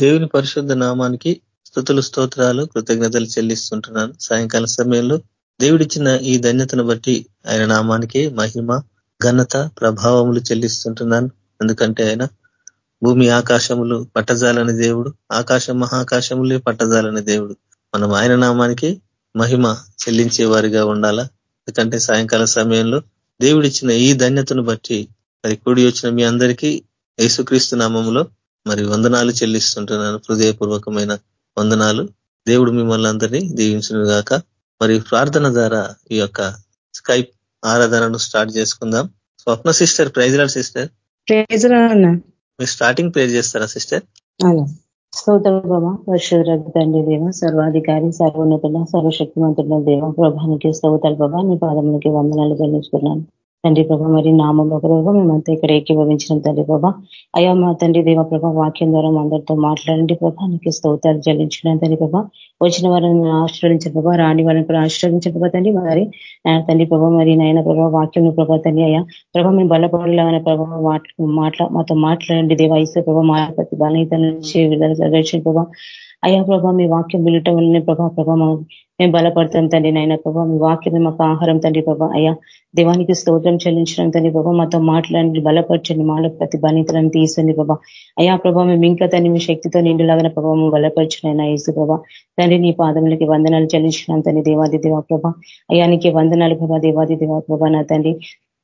దేవుని పరిశుద్ధ నామానికి స్థుతులు స్తోత్రాలు కృతజ్ఞతలు చెల్లిస్తుంటున్నాను. సాయంకాల సమయంలో దేవుడిచ్చిన ఈ ధన్యతను బట్టి ఆయన నామానికి మహిమ ఘనత ప్రభావములు చెల్లిస్తుంటున్నాను. ఎందుకంటే ఆయన భూమి ఆకాశములు పట్టజాలని దేవుడు ఆకాశం మహాకాశములే పట్టజాలని దేవుడు. మనం ఆయన నామానికి మహిమ చెల్లించే వారిగా ఉండాలా? ఎందుకంటే సాయంకాల సమయంలో దేవుడిచ్చిన ఈ ధన్యతను బట్టి మరి కూడి వచ్చిన మీ అందరికీ యేసుక్రీస్తు నామంలో మరి వందనాలు చెల్లిస్తుంటున్నాను. హృదయపూర్వకమైన వందనాలు. దేవుడు మిమ్మల్ని అందరినీ దీవించిన గాక. మరి ప్రార్థన ద్వారా ఈ యొక్క స్కైప్ ఆరాధనను స్టార్ట్ చేసుకుందాం. Swapna sister praise Lord sister. మీరు స్టార్టింగ్ ప్రేర్ చేస్తారా సిస్టర్? స్తోత్ర ప్రభా. తండ్రి దేవ సర్వాధికారి సర్వోన్నతుల సర్వశక్తివంతుల దేవ ప్రభానికి స్తోత్ర ప్రభా. నీ పాదములకి వందనాలు చెల్లించుకున్నాను తండ్రి ప్రభ మరి నామంలో ప్రభావ మేమంతా ఇక్కడ ఏకీభవించిన తండ్రి ప్రభా. అయ్యా మా తండ్రి దేవ ప్రభా వాక్యం ద్వారా అందరితో మాట్లాడండి ప్రభా. నీకు స్తోతాలు చెల్లించిన తండ్రి ప్రభా. వచ్చిన వారిని ఆశ్రయించిన ప్రభా రాని వారిని కూడా ఆశ్రయించిన ప్రభా తండ్రి. మరి తండ్రి ప్రభా మరి నాయన ప్రభా వాక్యం ప్రభా తండ్రి అయ్యా. ప్రభా మేము బలపడలేమనే ప్రభావ మాట్లా మాతో మాట్లాడండి దేవ. ఇస్తే ప్రభా మా ప్రతి బలహీత నుంచి విడుదల ప్రభా. అయ్యా ప్రభా మీ వాక్యం వినటం వల్లనే ప్రభా ప్రభా మేము బలపడతాం తండ్రి నాయన ప్రభా మీ వాక్యమే మాకు ఆహారం తండ్రి ప్రభా అయ్యా. దేవానికి స్తోత్రం చెల్లించడం తండ్రి ప్రభా మాతో మాట్లాడండి బలపరచండి మాలో ప్రతి బలితలను తీసండి ప్రభా. అయ్యా ప్రభా మేము ఇంకా తండ్రి మీ శక్తితో నిండులాగిన ప్రభావం బలపరచునైనా ఏసు ప్రభా. తండ్రి నీ పాదములకి వందనాలు చెల్లించడం తండ్రి దేవాది దేవా ప్రభా. అయానికి వందనాలు ప్రభా దేవాది దేవా ప్రభా నా తండ్రి.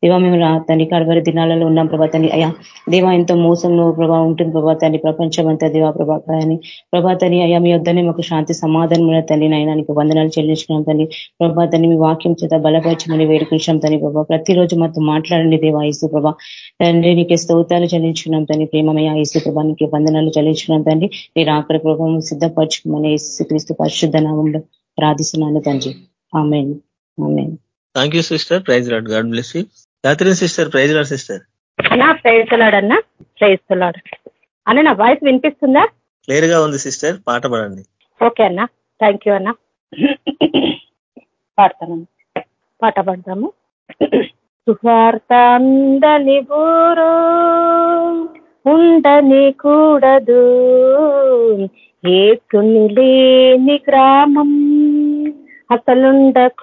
దేవా మేము తండ్రి కడవరి దినాలలో ఉన్నాం ప్రభా తండ్రి. అయ్యా దేవా ఎంతో మోసంలో ప్రభా ఉంటుంది ప్రభా తండ్రి. ప్రపంచం అంతా దేవా ప్రభా అని. ప్రభా తండ్రి అయ్యా మీ వద్దనే మాకు శాంతి సమాధానం తండ్రి. నయనానికి వందనాలు చెల్లించుకున్నాం తండ్రి. ప్రభా తండ్రి మీ వాక్యం చేత బలపరచమని వేడుకుంటాం తండ్రి ప్రభా. ప్రతిరోజు మాతో మాట్లాడండి దేవా ఇసు ప్రభా. తండ్రి నీకే స్తోతాలు చెల్లించుకున్నాం తండ్రి. ప్రేమమయ ఇసు ప్రభా నీకు వందనాలు చెల్లించుకున్నాం తండ్రి. మీరు ఆఖరి ప్రభావం సిద్ధపరచుకోమని ఇసు క్రీస్తు పరిశుద్ధ నామంలో ప్రార్థిస్తున్నాను తండ్రి. ఆమె amen. Thank you sister praise Lord God bless you Catherine sister praise Lord sister. అన్నా ప్రైజ్లాడు అన్నా ప్రైజ్లాడు అన్న నా వాయిస్ వినిపిస్తుందా? క్లియర్గా ఉంది సిస్టర్ పాట పడండి. ఓకే అన్న థ్యాంక్ యూ అన్న. పాడతాను. పాట పాడతాము. సువార్త అందని ఊరు ఉండని కూడదు. ఏసుని లేని గ్రామం అసలుండకూడదు.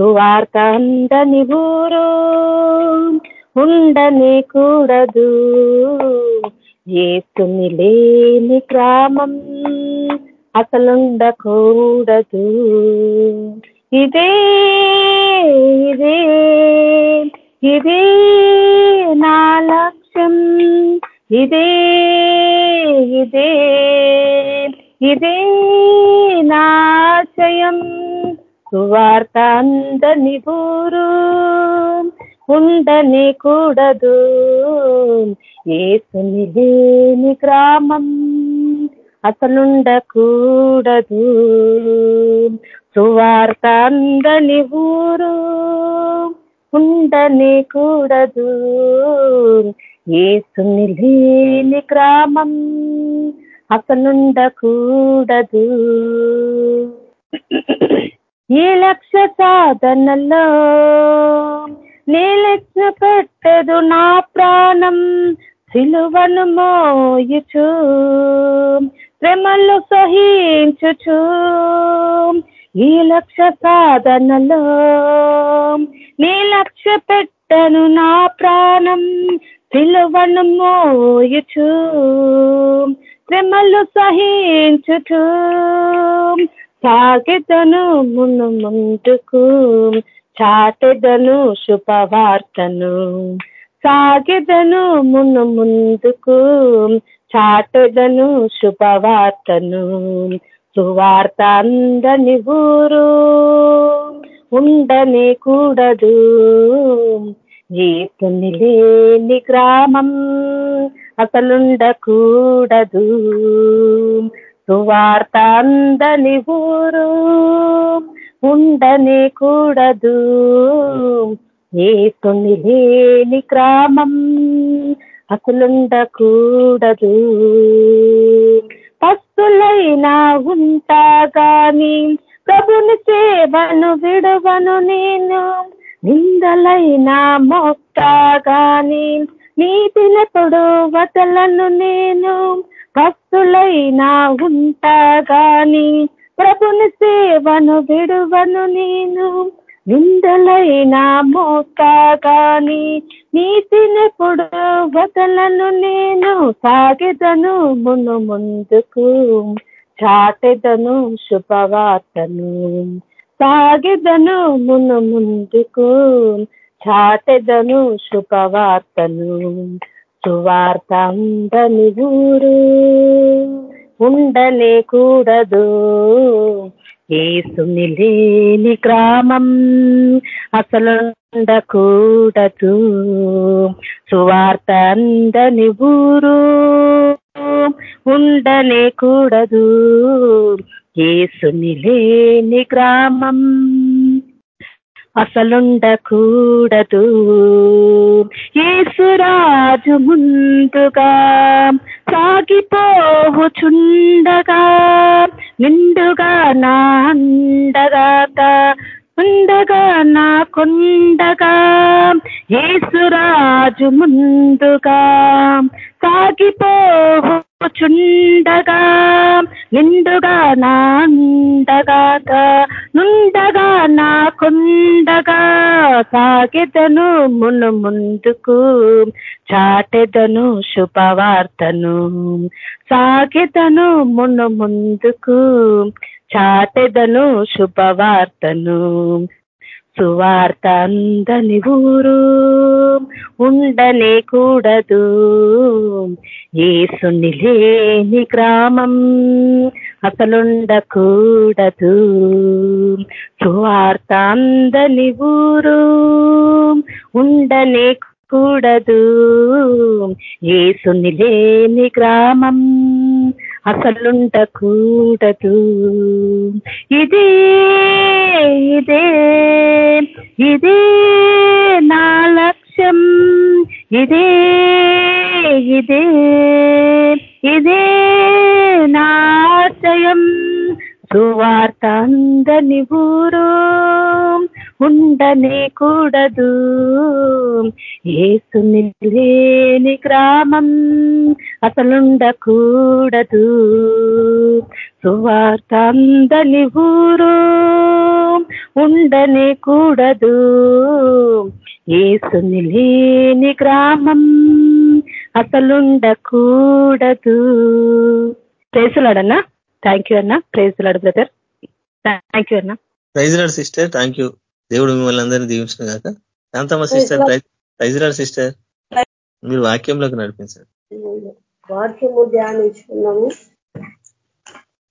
సువార్త అందని ఊరు ఉండనే కూడదు. ఏసుని లేని గ్రామం అసలుండకూడదు. ఇదే ఇదే ఇదే నా లక్ష్యం. ఇదే ఇదే ఇదే నాశయం సువార్త అందని ఊరు ఉండని కూడదు. ఏసుని లేని గ్రామం అసలుండకూడదు సువార్త అందని ఊరు ఉండని కూడదు. ఏసుని లేని గ్రామం అసలుండకూడదు ఈ లక్ష సాధనలో? నీలెచ్చ పెట్టదు నా ప్రాణం సిలువను మోయుచు శ్రమలు సహించుచు. ఈ లక్ష సాధనలో నీ లక్ష పెట్టను నా ప్రాణం సిలువను మోయుచు శ్రమలు సహించుచు. సాగెదను మును ముందుకు చాటెదను శుభవార్తను. సాగెదను మును ముందుకు చాటెదను శుభవార్తను. సువార్త అందని ఊరు ఉండని కూడదు. జీతుని లేని గ్రామం అసలుండకూడదు. సువార్త అందని ఊరు ఉండనే కూడదు. ఏసుని లేని గ్రామం అసలుండకూడదు పస్తులైనా ఉంటా గాని ప్రభుని సేవను విడవను నేను. నిందలైనా మొక్తా గాని నీతినెప్పుడు వదలను నేను. భక్తులైనా ఉంటాగాని ప్రభుని సేవను విడువను నేను. నిందలైనా మోకాగాని నీతినెప్పుడు వదలను నేను. సాగెదను మును ముందుకు చాటెదను శుభవార్తను. సాగెదను మును ముందుకు చాటెదను శుభవార్తను. సువార్త అందని ఊరు ఉండనే కూడదు ఏసుని లేని గ్రామం అసలు ఉండకూడదు సువార్త అందని ఊరు ఉండనే కూడదు ఏసుని లేని గ్రామం అసలుండకూడదు. ఏసురాజు ముందుగా సాగిపోవుచుండగా నిండుగా నా అండగాక ఉండగా నా కొండగా. ఏసురాజు ముందుగా సాగిపోచుండగా నిండుగా నా అండగాక నుండగా నాకుండగా సాగెదను మును ముందుకు చాటెదను శుభవార్తను. సాగెదను మును ముందుకు చాటెదను శుభవార్తను. సువార్త అందని ఊరు ఉండనే కూడదు. ఏసుని లేని గ్రామం అసలుండకూడదు. సువార్త అందని ఊరు ఉండనే కూడదు. ఏసుని లేని గ్రామం అసలుండకూడదు ఇదే ఇదే ఇదే నా లక్ష్యం. ఇదే ఇదే ఇదే నాశయం సువార్త అందని ఊరు ఉండనే కూడదు ఏసుని లేని గ్రామం అసలుండకూడదు. సువార్త అందని ఊరు ఉండనే కూడదు ఏసుని లేని గ్రామం అసలుండకూడదు. ప్రేసులాడన్నా. థ్యాంక్ యూ అన్న. Praise Lord brother. Thank you అన్న. Praise Lord sister. Thank you దేవుడు మిమ్మల్ని అందరినీ దీవించిన కాక Shanthamma sister praise Lord sister మీరు వాక్యంలోకి నడిపించారు వాక్యము ధ్యానించుకున్నాము.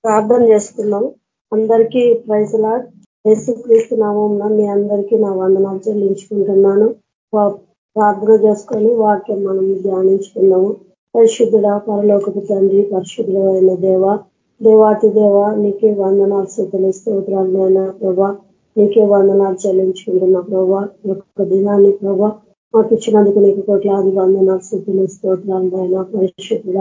ప్రార్థన చేసుకున్నాము అందరికీ ప్రైజ్లా యేసుక్రీస్తు నామం మీ అందరికీ నా వందనాలు చెల్లించుకుంటున్నాను. ప్రార్థన చేసుకొని వాక్యం మనం ధ్యానించుకున్నాము పరిశుద్ధుడ పరలోకపు తండ్రి పరిశుద్ధుడు అయిన దేవ దేవాతి దేవ నీకే వందనాలు స్థుతులు స్తోత్రాలైనా ప్రభా. నీకే వందనాలు చెల్లించుకుంటున్నా ప్రభా. యొక్క దినాన్ని ప్రభా మాకు ఇచ్చినందుకు నీకు కోట్లాది వందనాలు స్థుతులు స్తోత్రాలైనా పరిశుద్ధుడ.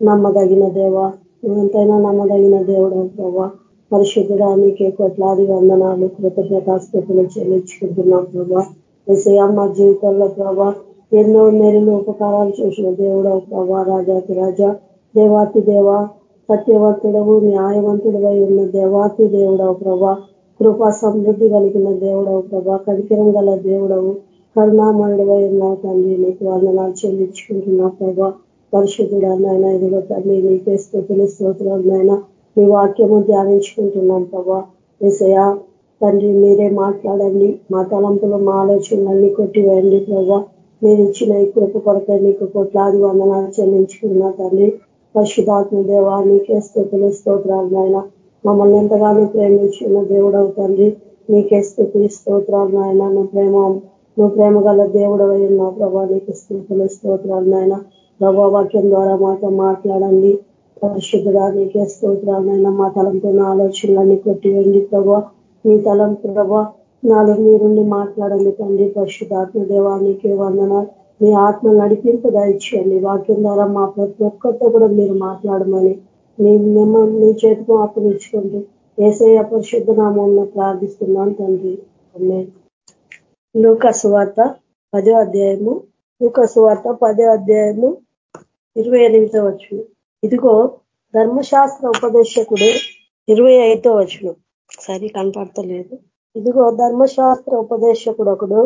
నమ్మదగిన దేవ నువ్వెంతైనా నమ్మదగిన దేవుడు ప్రభా. పరిశుద్ధుడా నీకే కోట్లాది వందనాలు కృతజ్ఞతాస్థుతులు చెల్లించుకుంటున్నాం ప్రభా. ఏసయ్య మా జీవితంలో ప్రభా ఎన్నో మేలులు ఉపకారాలు చేసిన దేవుడవు ప్రభా రాజాతి రాజా. దేవాతి దేవ సత్యవంతుడవు న్యాయవంతుడవై ఉన్న దేవాతి దేవుడవు ప్రభా. కృపా సమృద్ధి కలిగిన దేవుడవు ప్రభా కనికరం గల దేవుడవు కరుణామయుడవై ఉన్నావు తండ్రి నీకు వందనాలు చెల్లించుకుంటున్నావు ప్రభా. పరిశుద్ధుడా నాయన ఇదిగో తండ్రి నీకే స్థుతులు స్తోత్రాలు నాయన. మీ వాక్యము ధ్యానించుకుంటున్నాం ప్రభా. విషయ తండ్రి మీరే మాట్లాడండి. మా తలంపులు మా ఆలోచనలన్నీ కొట్టివేయండి ప్రభా. మీరు ఇచ్చిన ఈ కృప కొరకై నీకు కొట్లాది వందనాలు చెల్లించుకున్నా తండ్రి. పరిశుధాత్మ దేవా నీకే స్థుతులు స్తోత్రాలు నాయన. మమ్మల్ని ఎంతగానో ప్రేమించిన దేవుడవు తండ్రి. నీకే స్థుతి స్తోత్రాలు నాయన. నువ్వు ప్రేమ నువ్వు ప్రేమ గల దేవుడవై ఉన్నావు ప్రభా. నీకు స్థుతులు స్తోత్రాలు నాయన. ప్రభా వాక్యం ద్వారా మాతో మాట్లాడండి. పరిశుద్ధుడా నీకే స్తోత్రాలు నాయన. మా నా ఆలోచనలన్నీ కొట్టివేయండి ప్రభా. నీ తలం ప్రభా నాలో మీరుండి మాట్లాడండి తండ్రి. పరిశుద్ధాత్మ దేవా నీకే వందన మీ ఆత్మ నడిపింపు దయచేయండి. వాక్యం ద్వారా మా ప్రతి ఒక్కరితో కూడా మీరు మాట్లాడమని మీ మిమ్మల్ని మీ చేతితో అప్పగించుకుంటూ ఏసయ్య పరిశుద్ధ ప్రార్థిస్తున్నాను తండ్రి. లూకసు సువార్త పదో అధ్యాయము లూకసు సువార్త పదే అధ్యాయము ఇరవై ఎనిమిదో వచ్చును ఇదిగో ధర్మశాస్త్ర ఉపదేశకుడు ఇరవై ఐదో వచ్చును సరి కనపడతలేదు. ఇదిగో ధర్మశాస్త్ర ఉపదేశకుడు ఒకడు.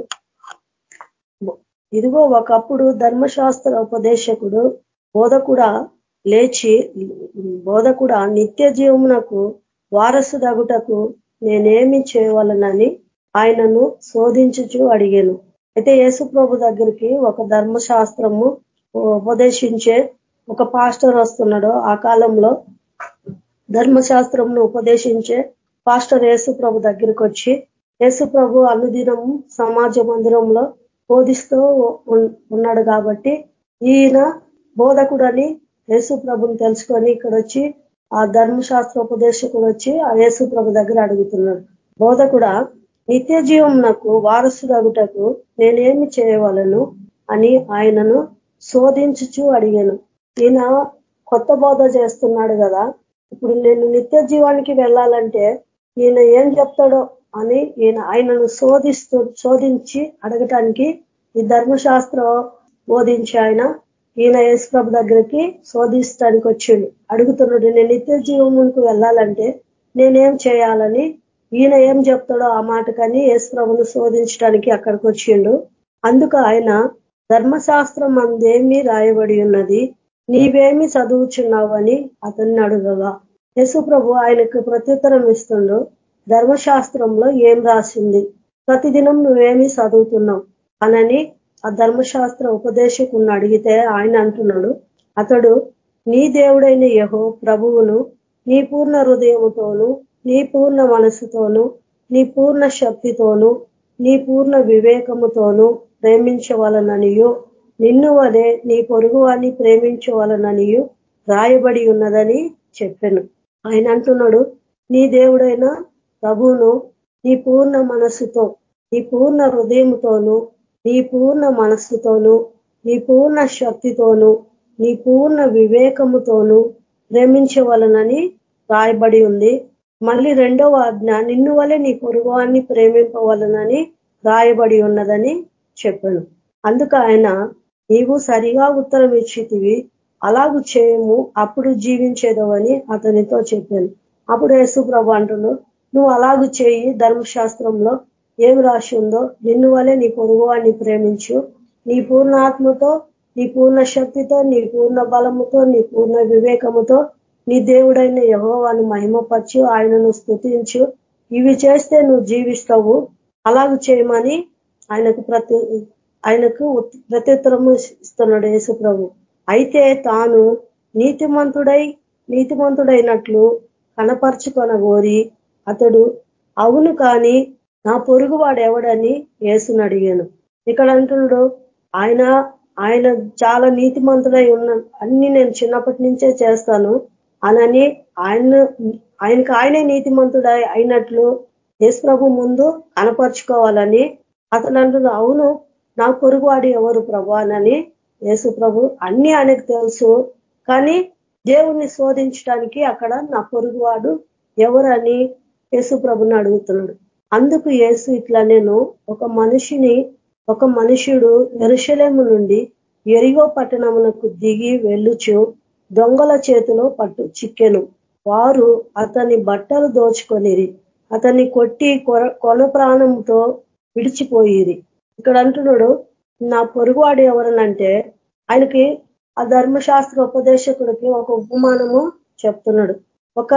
ఇదిగో ఒకప్పుడు ధర్మశాస్త్ర ఉపదేశకుడు బోధకుడా లేచి బోధకుడా నిత్య జీవమునకు వారసుదగుటకు నేనేమి చేయవలనని ఆయనను శోధించుచు అడిగాను. అయితే యేసుప్రభు దగ్గరికి ఒక ధర్మశాస్త్రము ఉపదేశించే ఒక పాస్టర్ వస్తున్నాడు ఆ కాలంలో ధర్మశాస్త్రంను ఉపదేశించే పాస్టర్ యేసు ప్రభు దగ్గరికి వచ్చి యేసు ప్రభు సమాజ మందిరంలో బోధిస్తూ ఉన్నాడు కాబట్టి ఈయన బోధకుడని యేసు ప్రభుని తెలుసుకొని ఇక్కడ వచ్చి ఆ ధర్మశాస్త్ర ఉపదేశకుడు వచ్చి ఆ యేసు ప్రభు దగ్గర అడుగుతున్నాడు. బోధ కూడా నిత్య జీవంనకు వారసుడగుటకు నేనేమి చేయవలను అని ఆయనను శోధించుచు అడిగాను. ఈయన కొత్త బోధ చేస్తున్నాడు కదా ఇప్పుడు నేను నిత్య జీవానికి వెళ్ళాలంటే ఈయన ఏం చెప్తాడో అని ఈయన ఆయనను శోధిస్తూ శోధించి అడగటానికి ఈ ధర్మశాస్త్రం బోధించి ఆయన ఈయన యేసుప్రభు దగ్గరికి శోధిస్తానికి వచ్చిండు. అడుగుతున్నాడు నేను నిత్య జీవమునికి వెళ్ళాలంటే నేనేం చేయాలని? ఈయన ఏం చెప్తాడో ఆ మాటకని యేసుప్రభును శోధించడానికి అక్కడికి వచ్చిండు. అందుకు ఆయన ధర్మశాస్త్రం అందేమి రాయబడి ఉన్నది నీవేమి చదువుచున్నావని అతన్ని అడుగగా. యేసుప్రభు ఆయనకు ప్రత్యుత్తరం ఇస్తుండు ధర్మశాస్త్రంలో ఏం రాసింది? ప్రతిదినం నువ్వేమి చదువుతున్నావు అనని ఆ ధర్మశాస్త్ర ఉపదేశకుని అడిగితే ఆయన అంటున్నాడు అతడు నీ దేవుడైన యహో ప్రభువును నీ పూర్ణ హృదయముతోను నీ పూర్ణ మనసుతోను నీ పూర్ణ శక్తితోను నీ పూర్ణ వివేకముతోను ప్రేమించవలననియు నిన్ను వలె నీ పొరుగువాన్ని ప్రేమించవలననియు రాయబడి ఉన్నదని చెప్పాను. ఆయన అంటున్నాడు నీ దేవుడైన ప్రభువును నీ పూర్ణ మనసుతో నీ పూర్ణ హృదయంతోను నీ పూర్ణ మనస్సుతోను నీ పూర్ణ శక్తితోను నీ పూర్ణ వివేకముతోను ప్రేమించవలనని రాయబడి ఉంది. మళ్ళీ రెండవ ఆజ్ఞ నిన్ను వలె నీ పొరుగువాన్ని ప్రేమింపవలనని రాయబడి ఉన్నదని చెప్పాను. అందుకు ఆయన నీవు సరిగా ఉత్తరం ఇచ్చితివి అలాగు చేయము అప్పుడు జీవించేదవని అతనితో చెప్పాను. అప్పుడు యేసు ప్రభు అంటున్నాడు నువ్వు అలాగు చేయి ధర్మశాస్త్రంలో ఏం రాసి ఉందో నిన్ను వలె నీ పొరుగువాడిని ప్రేమించు. నీ పూర్ణాత్మతో నీ పూర్ణ శక్తితో నీ పూర్ణ బలముతో నీ పూర్ణ వివేకముతో నీ దేవుడైన యహోవాన్ని మహిమపరచు ఆయనను స్థుతించు ఇవి చేస్తే నువ్వు జీవిస్తావు. అలాగ చేయమని ఆయనకు ప్రతి ఆయనకు ప్రత్యుత్తరము ఇస్తున్నాడు యేసుప్రభు. అయితే తాను నీతిమంతుడై నీతిమంతుడైనట్లు కనపరుచుకొనగోరి అతడు అవును కానీ నా పొరుగువాడు ఎవడని యేసుని అడిగాను. ఇక్కడ అంటున్నాడు ఆయన ఆయన చాలా నీతిమంతుడై ఉన్న అన్ని నేను చిన్నప్పటి నుంచే చేస్తాను అనని ఆయన ఆయనకు ఆయనే నీతిమంతుడై అయినట్లు యేసు ప్రభు ముందు కనపరుచుకోవాలని అతను అంటున్నా అవును నా పొరుగువాడు ఎవరు ప్రభు అనని యేసు ప్రభు అన్ని ఆయనకు తెలుసు కానీ దేవుణ్ణి శోధించడానికి అక్కడ నా పొరుగువాడు ఎవరని యేసు ప్రభుని అడుగుతున్నాడు. అందుకు యేసు ఇట్లా నేను ఒక మనిషిని ఒక మనుషుడు ఎరుశలేము నుండి ఎరిగో పట్టణమునకు దిగి వెళ్ళుచు దొంగల చేతిలో పట్టు చిక్కెను. వారు అతని బట్టలు దోచుకొనిరి. అతన్ని కొట్టి కొన ప్రాణంతో విడిచిపోయిరి. ఇక్కడ అంటున్నాడు నా పొరుగువాడు ఎవరనంటే ఆయనకి ఆ ధర్మశాస్త్ర ఉపదేశకుడికి ఒక ఉపమానము చెప్తున్నాడు. ఒక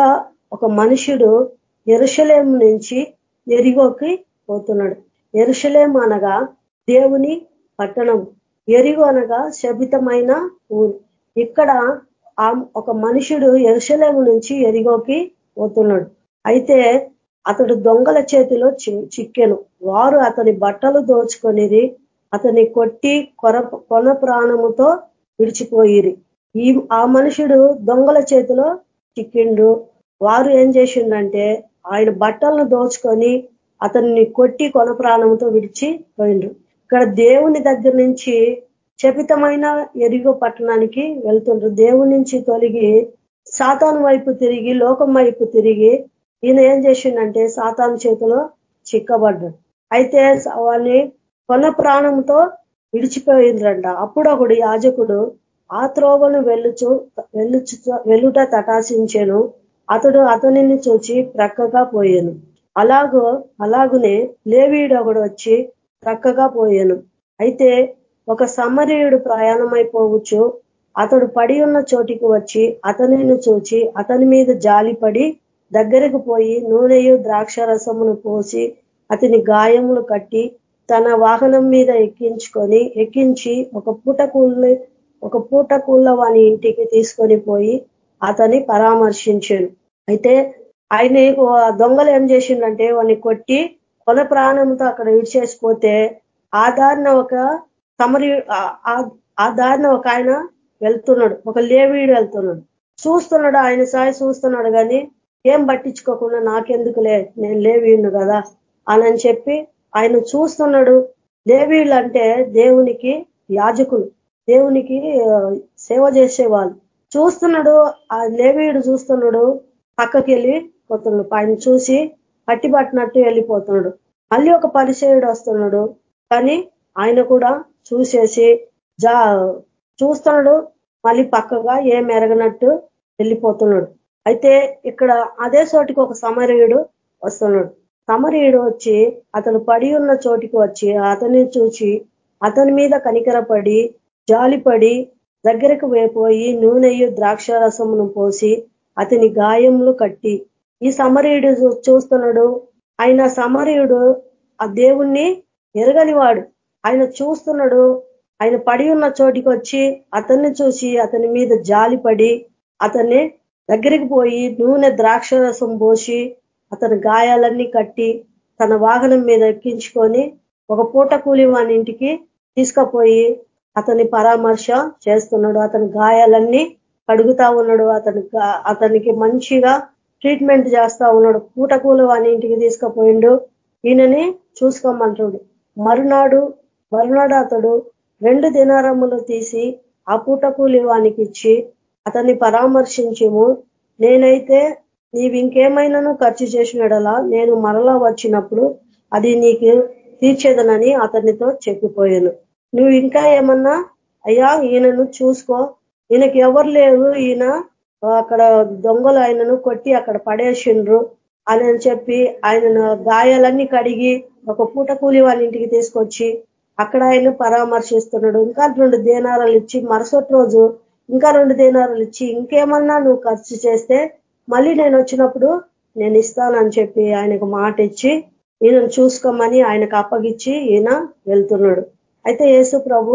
ఒక మనుషుడు ఎరుశలేం నుంచి ఎరిగోకి పోతున్నాడు. ఎరుశలేం అనగా దేవుని పట్టణం. ఎరిగో అనగా శబితమైన ఊరు. ఇక్కడ ఒక మనుషుడు ఎరుషలేము నుంచి ఎరిగోకి పోతున్నాడు. అయితే అతడు దొంగల చేతిలో చిక్కెను. వారు అతని బట్టలు దోచుకొనిరి అతని కొట్టి కొర కొన ప్రాణముతో విడిచిపోయిరి. ఈ ఆ మనుషుడు దొంగల చేతిలో చిక్కిండు. వారు ఏం చేసిండంటే ఆయన బట్టలను దోచుకొని అతన్ని కొట్టి కొన ప్రాణంతో విడిచి పోయిండు ఇక్కడ దేవుని దగ్గర నుంచి చపితమైన ఎరిగో పట్టణానికి వెళ్తుండ్రు. దేవుని నుంచి తొలగి సాతాను వైపు తిరిగి లోకం వైపు తిరిగి ఈయన ఏం చేసిండంటే సాతాను చేతిలో చిక్కబడ్డాడు. అయితే వాడిని కొన ప్రాణంతో విడిచిపోయిందంట అప్పుడు ఒకడు యాజకుడు ఆ త్రోవను వెళ్ళుచు వెళ్ళుచు వెళ్ళుట తటాసించెను. అతడు అతనిని చూచి ప్రక్కగా పోయాను. అలాగో అలాగునే లేవీడు ఒకడు వచ్చి ప్రక్కగా పోయాను. అయితే ఒక సమరీయుడు ప్రయాణమైపోవచ్చు అతడు పడి ఉన్న చోటికి వచ్చి అతనిని చూచి అతని మీద జాలిపడి దగ్గరకు పోయి నూనెయు ద్రాక్ష రసమును పోసి అతని గాయములు కట్టి తన వాహనం మీద ఎక్కించుకొని ఎక్కించి ఒక పూట కూలి ఒక పూట కూల వాని ఇంటికి తీసుకొని పోయి అతని పరామర్శించాను అయితే ఆయన దొంగలు ఏం చేసిండంటే వాడిని కొట్టి కొన ప్రాణంతో అక్కడ విడిచేసిపోతే ఆ దారిన ఒక సమరి ఆ దారిన ఒక ఆయన వెళ్తున్నాడు. ఒక లేవీడు వెళ్తున్నాడు. చూస్తున్నాడు ఆయన సాయి చూస్తున్నాడు కానీ ఏం పట్టించుకోకుండా నాకెందుకులే నేను లేవీడు కదా అని చెప్పి ఆయన చూస్తున్నాడు. లేవీళ్ళు అంటే దేవునికి యాజకులు. దేవునికి సేవ చేసేవాళ్ళు. చూస్తున్నాడు ఆ లేవీయుడు చూస్తున్నాడు పక్కకి వెళ్ళి పోతున్నాడు. ఆయన చూసి పట్టిపట్టినట్టు వెళ్ళిపోతున్నాడు. మళ్ళీ ఒక పరిచయుడు వస్తున్నాడు. కానీ ఆయన కూడా చూసేసి జా చూస్తున్నాడు మళ్ళీ పక్కగా ఏం ఎరగనట్టు వెళ్ళిపోతున్నాడు. అయితే ఇక్కడ అదే చోటికి ఒక సమరయుడు వస్తున్నాడు. సమరీయుడు వచ్చి అతను పడి ఉన్న చోటికి వచ్చి అతన్ని చూసి అతని మీద కనికరపడి జాలిపడి దగ్గరకు వేపోయి నూనెయు ద్రాక్ష రసమును పోసి అతని గాయములు కట్టి. ఈ సమరయుడు చూస్తున్నాడు. ఆయన సమరయుడు ఆ దేవుణ్ణి ఎరగనివాడు. ఆయన చూస్తున్నాడు. ఆయన పడి ఉన్న చోటికి వచ్చి అతన్ని చూసి అతని మీద జాలిపడి అతన్ని దగ్గరికి పోయి నూనె ద్రాక్ష రసం పోసి అతని గాయాలన్నీ కట్టి తన వాహనం మీద ఎక్కించుకొని ఒక పూట కూలి వాని ఇంటికి తీసుకపోయి అతని పరామర్శ చేస్తున్నాడు అతని గాయాలన్నీ కడుగుతా ఉన్నాడు అతని అతనికి మంచిగా ట్రీట్మెంట్ చేస్తా ఉన్నాడు. పూట కూలి వాని ఇంటికి తీసుకుపోయిండు. ఈయనని చూసుకోమంటుడు. మరునాడు మరునాడు అతడు రెండు దినారములు తీసి ఆ పూట కూలి వానికి ఇచ్చి అతన్ని పరామర్శించము. నేనైతే నీవు ఇంకేమైనాను ఖర్చు చేసినడలా నేను మరలా వచ్చినప్పుడు అది నీకు తీర్చేదనని అతనితో చెప్పిపోయాను. నువ్వు ఇంకా ఏమన్నా? అయ్యా ఈయనను చూసుకో. ఈయనకి ఎవరు లేరు. ఈయన అక్కడ దొంగలు ఆయనను కొట్టి అక్కడ పడేసిండ్రు అని చెప్పి ఆయన గాయాలన్నీ కడిగి ఒక పూట కూలి వాళ్ళ ఇంటికి తీసుకొచ్చి అక్కడ ఆయన పరామర్శిస్తున్నాడు. ఇంకా రెండు దేనారాలు ఇచ్చి మరుసటి రోజు ఇంకా రెండు దేనారాలు ఇచ్చి ఇంకేమన్నా నువ్వు ఖర్చు చేస్తే మళ్ళీ నేను వచ్చినప్పుడు నేను ఇస్తానని చెప్పి ఆయనకు మాట ఇచ్చి ఈయనను చూసుకోమని ఆయనకు అప్పగిచ్చి ఈయన వెళ్తున్నాడు. అయితే యేసు ప్రభు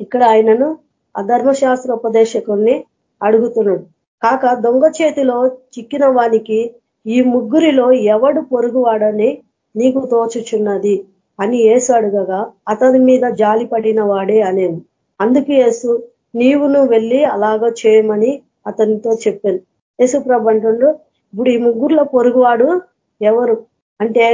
ఇక్కడ ఆయనను అధర్మశాస్త్ర ఉపదేశకుణ్ణి అడుగుతున్నాడు. కాక దొంగ చేతిలో చిక్కిన వానికి ఈ ముగ్గురిలో ఎవడు పొరుగువాడని నీకు తోచుచున్నది అని ఏసు అడగగా అతని మీద జాలి పడిన వాడే అనేను. అందుకు ఏసు నీవును వెళ్ళి అలాగా చేయమని అతనితో చెప్పాను. యేసుప్రభు అంటుండ్రు ఇప్పుడు ఈ ముగ్గురులో పొరుగువాడు ఎవరు? అంటే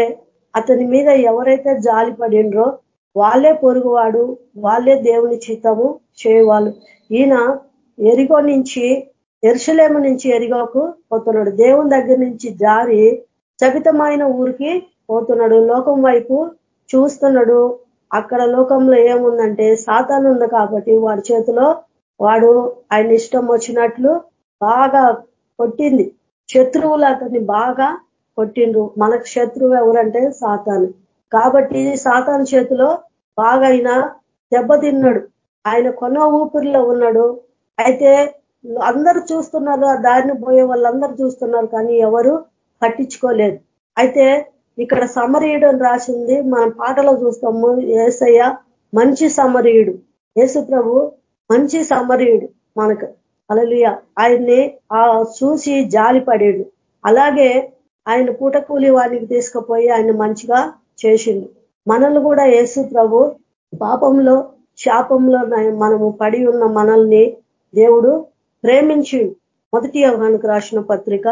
అతని మీద ఎవరైతే జాలి పడిండ్రో వాళ్ళే పొరుగువాడు వాళ్ళే దేవుని చిత్తము చేయవాళ్ళు. ఈయన ఎరిగో నుంచి ఎరుసలేము నుంచి ఎరిగోకు పోతున్నాడు. దేవుని దగ్గర నుంచి జారి చబితమైన ఊరికి పోతున్నాడు. లోకం వైపు చూస్తున్నాడు. అక్కడ లోకంలో ఏముందంటే సాతాను ఉంది కాబట్టి వాడి చేతిలో వాడు ఆయన ఇష్టం వచ్చినట్లు బాగా కొట్టింది. శత్రువులు అతన్ని బాగా కొట్టిండ్రు. మనకు శత్రువు ఎవరంటే సాతాను. కాబట్టి సాతాను చేతిలో బాగా ఆయన దెబ్బతిన్నాడు. ఆయన కొన ఊపిరిలో ఉన్నాడు. అయితే అందరూ చూస్తున్నారు ఆ దారిని పోయే వాళ్ళందరూ చూస్తున్నారు కానీ ఎవరు పట్టించుకోలేదు. అయితే ఇక్కడ సమరీయుడు అని రాసింది మనం పాటలో చూస్తాము ఏసయ్య మంచి సమరీయుడు. యేసు ప్రభు మంచి సమరీయుడు మనకు. అలలియ ఆయన్ని ఆ చూసి జాలి అలాగే ఆయన పూట కూలి వారికి తీసుకుపోయి ఆయన మంచిగా చేసిండు. మనల్ని కూడా యేసు ప్రభు పాపంలో శాపంలో మనము పడి ఉన్న మనల్ని దేవుడు ప్రేమించి మొదటి యోగానికి రాసిన పత్రిక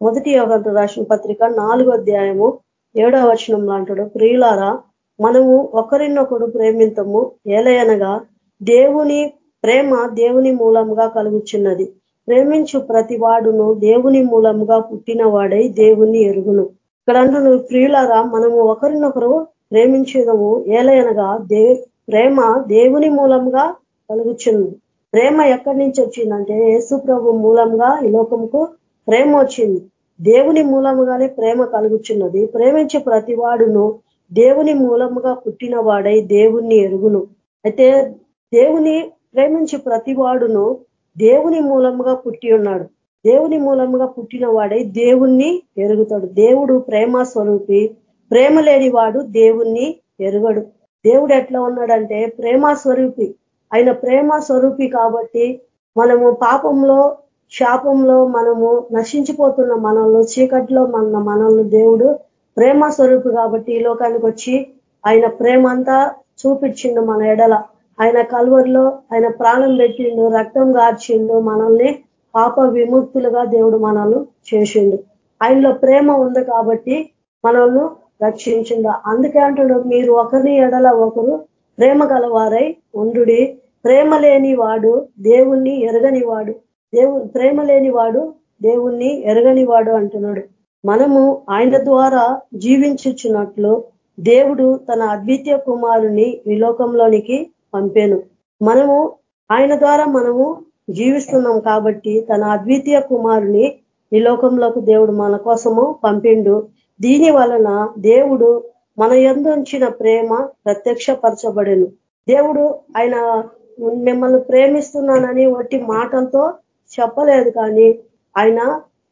మొదటి యోగానికి రాసిన పత్రిక నాలుగో అధ్యాయము ఏడో వచనం లాంటాడు ప్రియులారా మనము ఒకరినొకడు ప్రేమింతము ఏలయనగా దేవుని ప్రేమ దేవుని మూలంగా కలుగుచున్నది. ప్రేమించు ప్రతి వాడును దేవుని మూలంగా పుట్టిన వాడై దేవుని ఎరుగును. ఇక్కడ అంటూ నువ్వు ప్రియులారా మనము ఒకరినొకరు ప్రేమించేదము ఏలయనగా దే ప్రేమ దేవుని మూలంగా కలుగుచుంది ప్రేమ ఎక్కడి నుంచి వచ్చిందంటే యేసు ప్రభు మూలంగా ఈ లోకంకు ప్రేమ వచ్చింది. దేవుని మూలముగానే ప్రేమ కలుగుచున్నది. ప్రేమించే ప్రతి వాడును దేవుని మూలముగా పుట్టిన వాడై దేవుణ్ణి ఎరుగును. అయితే దేవుని ప్రేమించి ప్రతి వాడును దేవుని మూలముగా పుట్టి ఉన్నాడు. దేవుని మూలముగా పుట్టిన వాడై దేవుణ్ణి ఎరుగుతాడు. దేవుడు ప్రేమ స్వరూపి. ప్రేమ లేని వాడు దేవుణ్ణి ఎరుగడు. దేవుడు ఎట్లా ఉన్నాడంటే ప్రేమ స్వరూపి. ఆయన ప్రేమ స్వరూపి కాబట్టి మనము పాపంలో శాపంలో మనము నశించిపోతున్న మనల్ని చీకట్లో మన మనల్ని దేవుడు ప్రేమ స్వరూపి కాబట్టి ఈ లోకానికి వచ్చి ఆయన ప్రేమ అంతా చూపించిండు మన ఎడల. ఆయన కల్వర్లో ఆయన ప్రాణం పెట్టిండు రక్తం గార్చిండు మనల్ని పాప విముక్తులుగా దేవుడు మనల్ని చేసిండు. ఆయనలో ప్రేమ ఉంది కాబట్టి మనల్ని రక్షించిండు. అందుకే అంటాడు మీరు ఒకరిని ఎడల ఒకరు ప్రేమ గలవారై ఉండు ప్రేమ లేని వాడు దేవుణ్ణి ఎరగని వాడు. దేవు ప్రేమ లేని వాడు దేవుణ్ణి ఎరగని వాడు అంటున్నాడు. మనము ఆయన ద్వారా జీవించుచున్నట్లు దేవుడు తన అద్వితీయ కుమారుని ఈ లోకంలోనికి పంపాను. మనము ఆయన ద్వారా మనము జీవిస్తున్నాం కాబట్టి తన అద్వితీయ కుమారుని ఈ లోకంలోకి దేవుడు మన కోసము పంపిండు. దీని వలన దేవుడు మన ఎందుంచిన ప్రేమ ప్రత్యక్షపరచబడను. దేవుడు ఆయన మిమ్మల్ని ప్రేమిస్తున్నానని ఒట్టి మాటలతో చెప్పలేదు కానీ ఆయన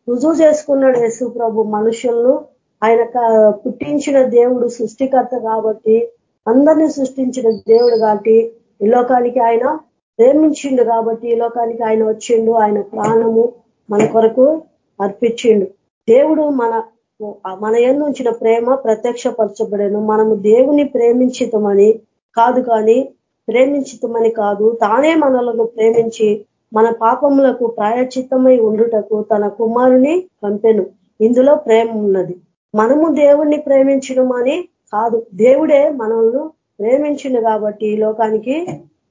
రుజువు చేసుకున్నాడు యేసు ప్రభు మనుషులను. ఆయన పుట్టించిన దేవుడు సృష్టికర్త కాబట్టి అందరినీ సృష్టించిన దేవుడు కాబట్టి ఈ లోకానికి ఆయన ప్రేమించిండు కాబట్టి ఈ లోకానికి ఆయన వచ్చిండు. ఆయన ప్రాణము మన కొరకు అర్పించిండు. దేవుడు మన మన ఉంచిన ప్రేమ ప్రత్యక్షపరచబడేను. మనము దేవుని ప్రేమించితమని కాదు కానీ ప్రేమించితమని కాదు తానే మనలను ప్రేమించి మన పాపములకు ప్రాయచిత్తమై ఉండుటకు తన కుమారుని పంపెను. ఇందులో ప్రేమ ఉన్నది. మనము దేవుణ్ణి ప్రేమించడం కాదు. దేవుడే మనల్ని ప్రేమించిండు కాబట్టి ఈ లోకానికి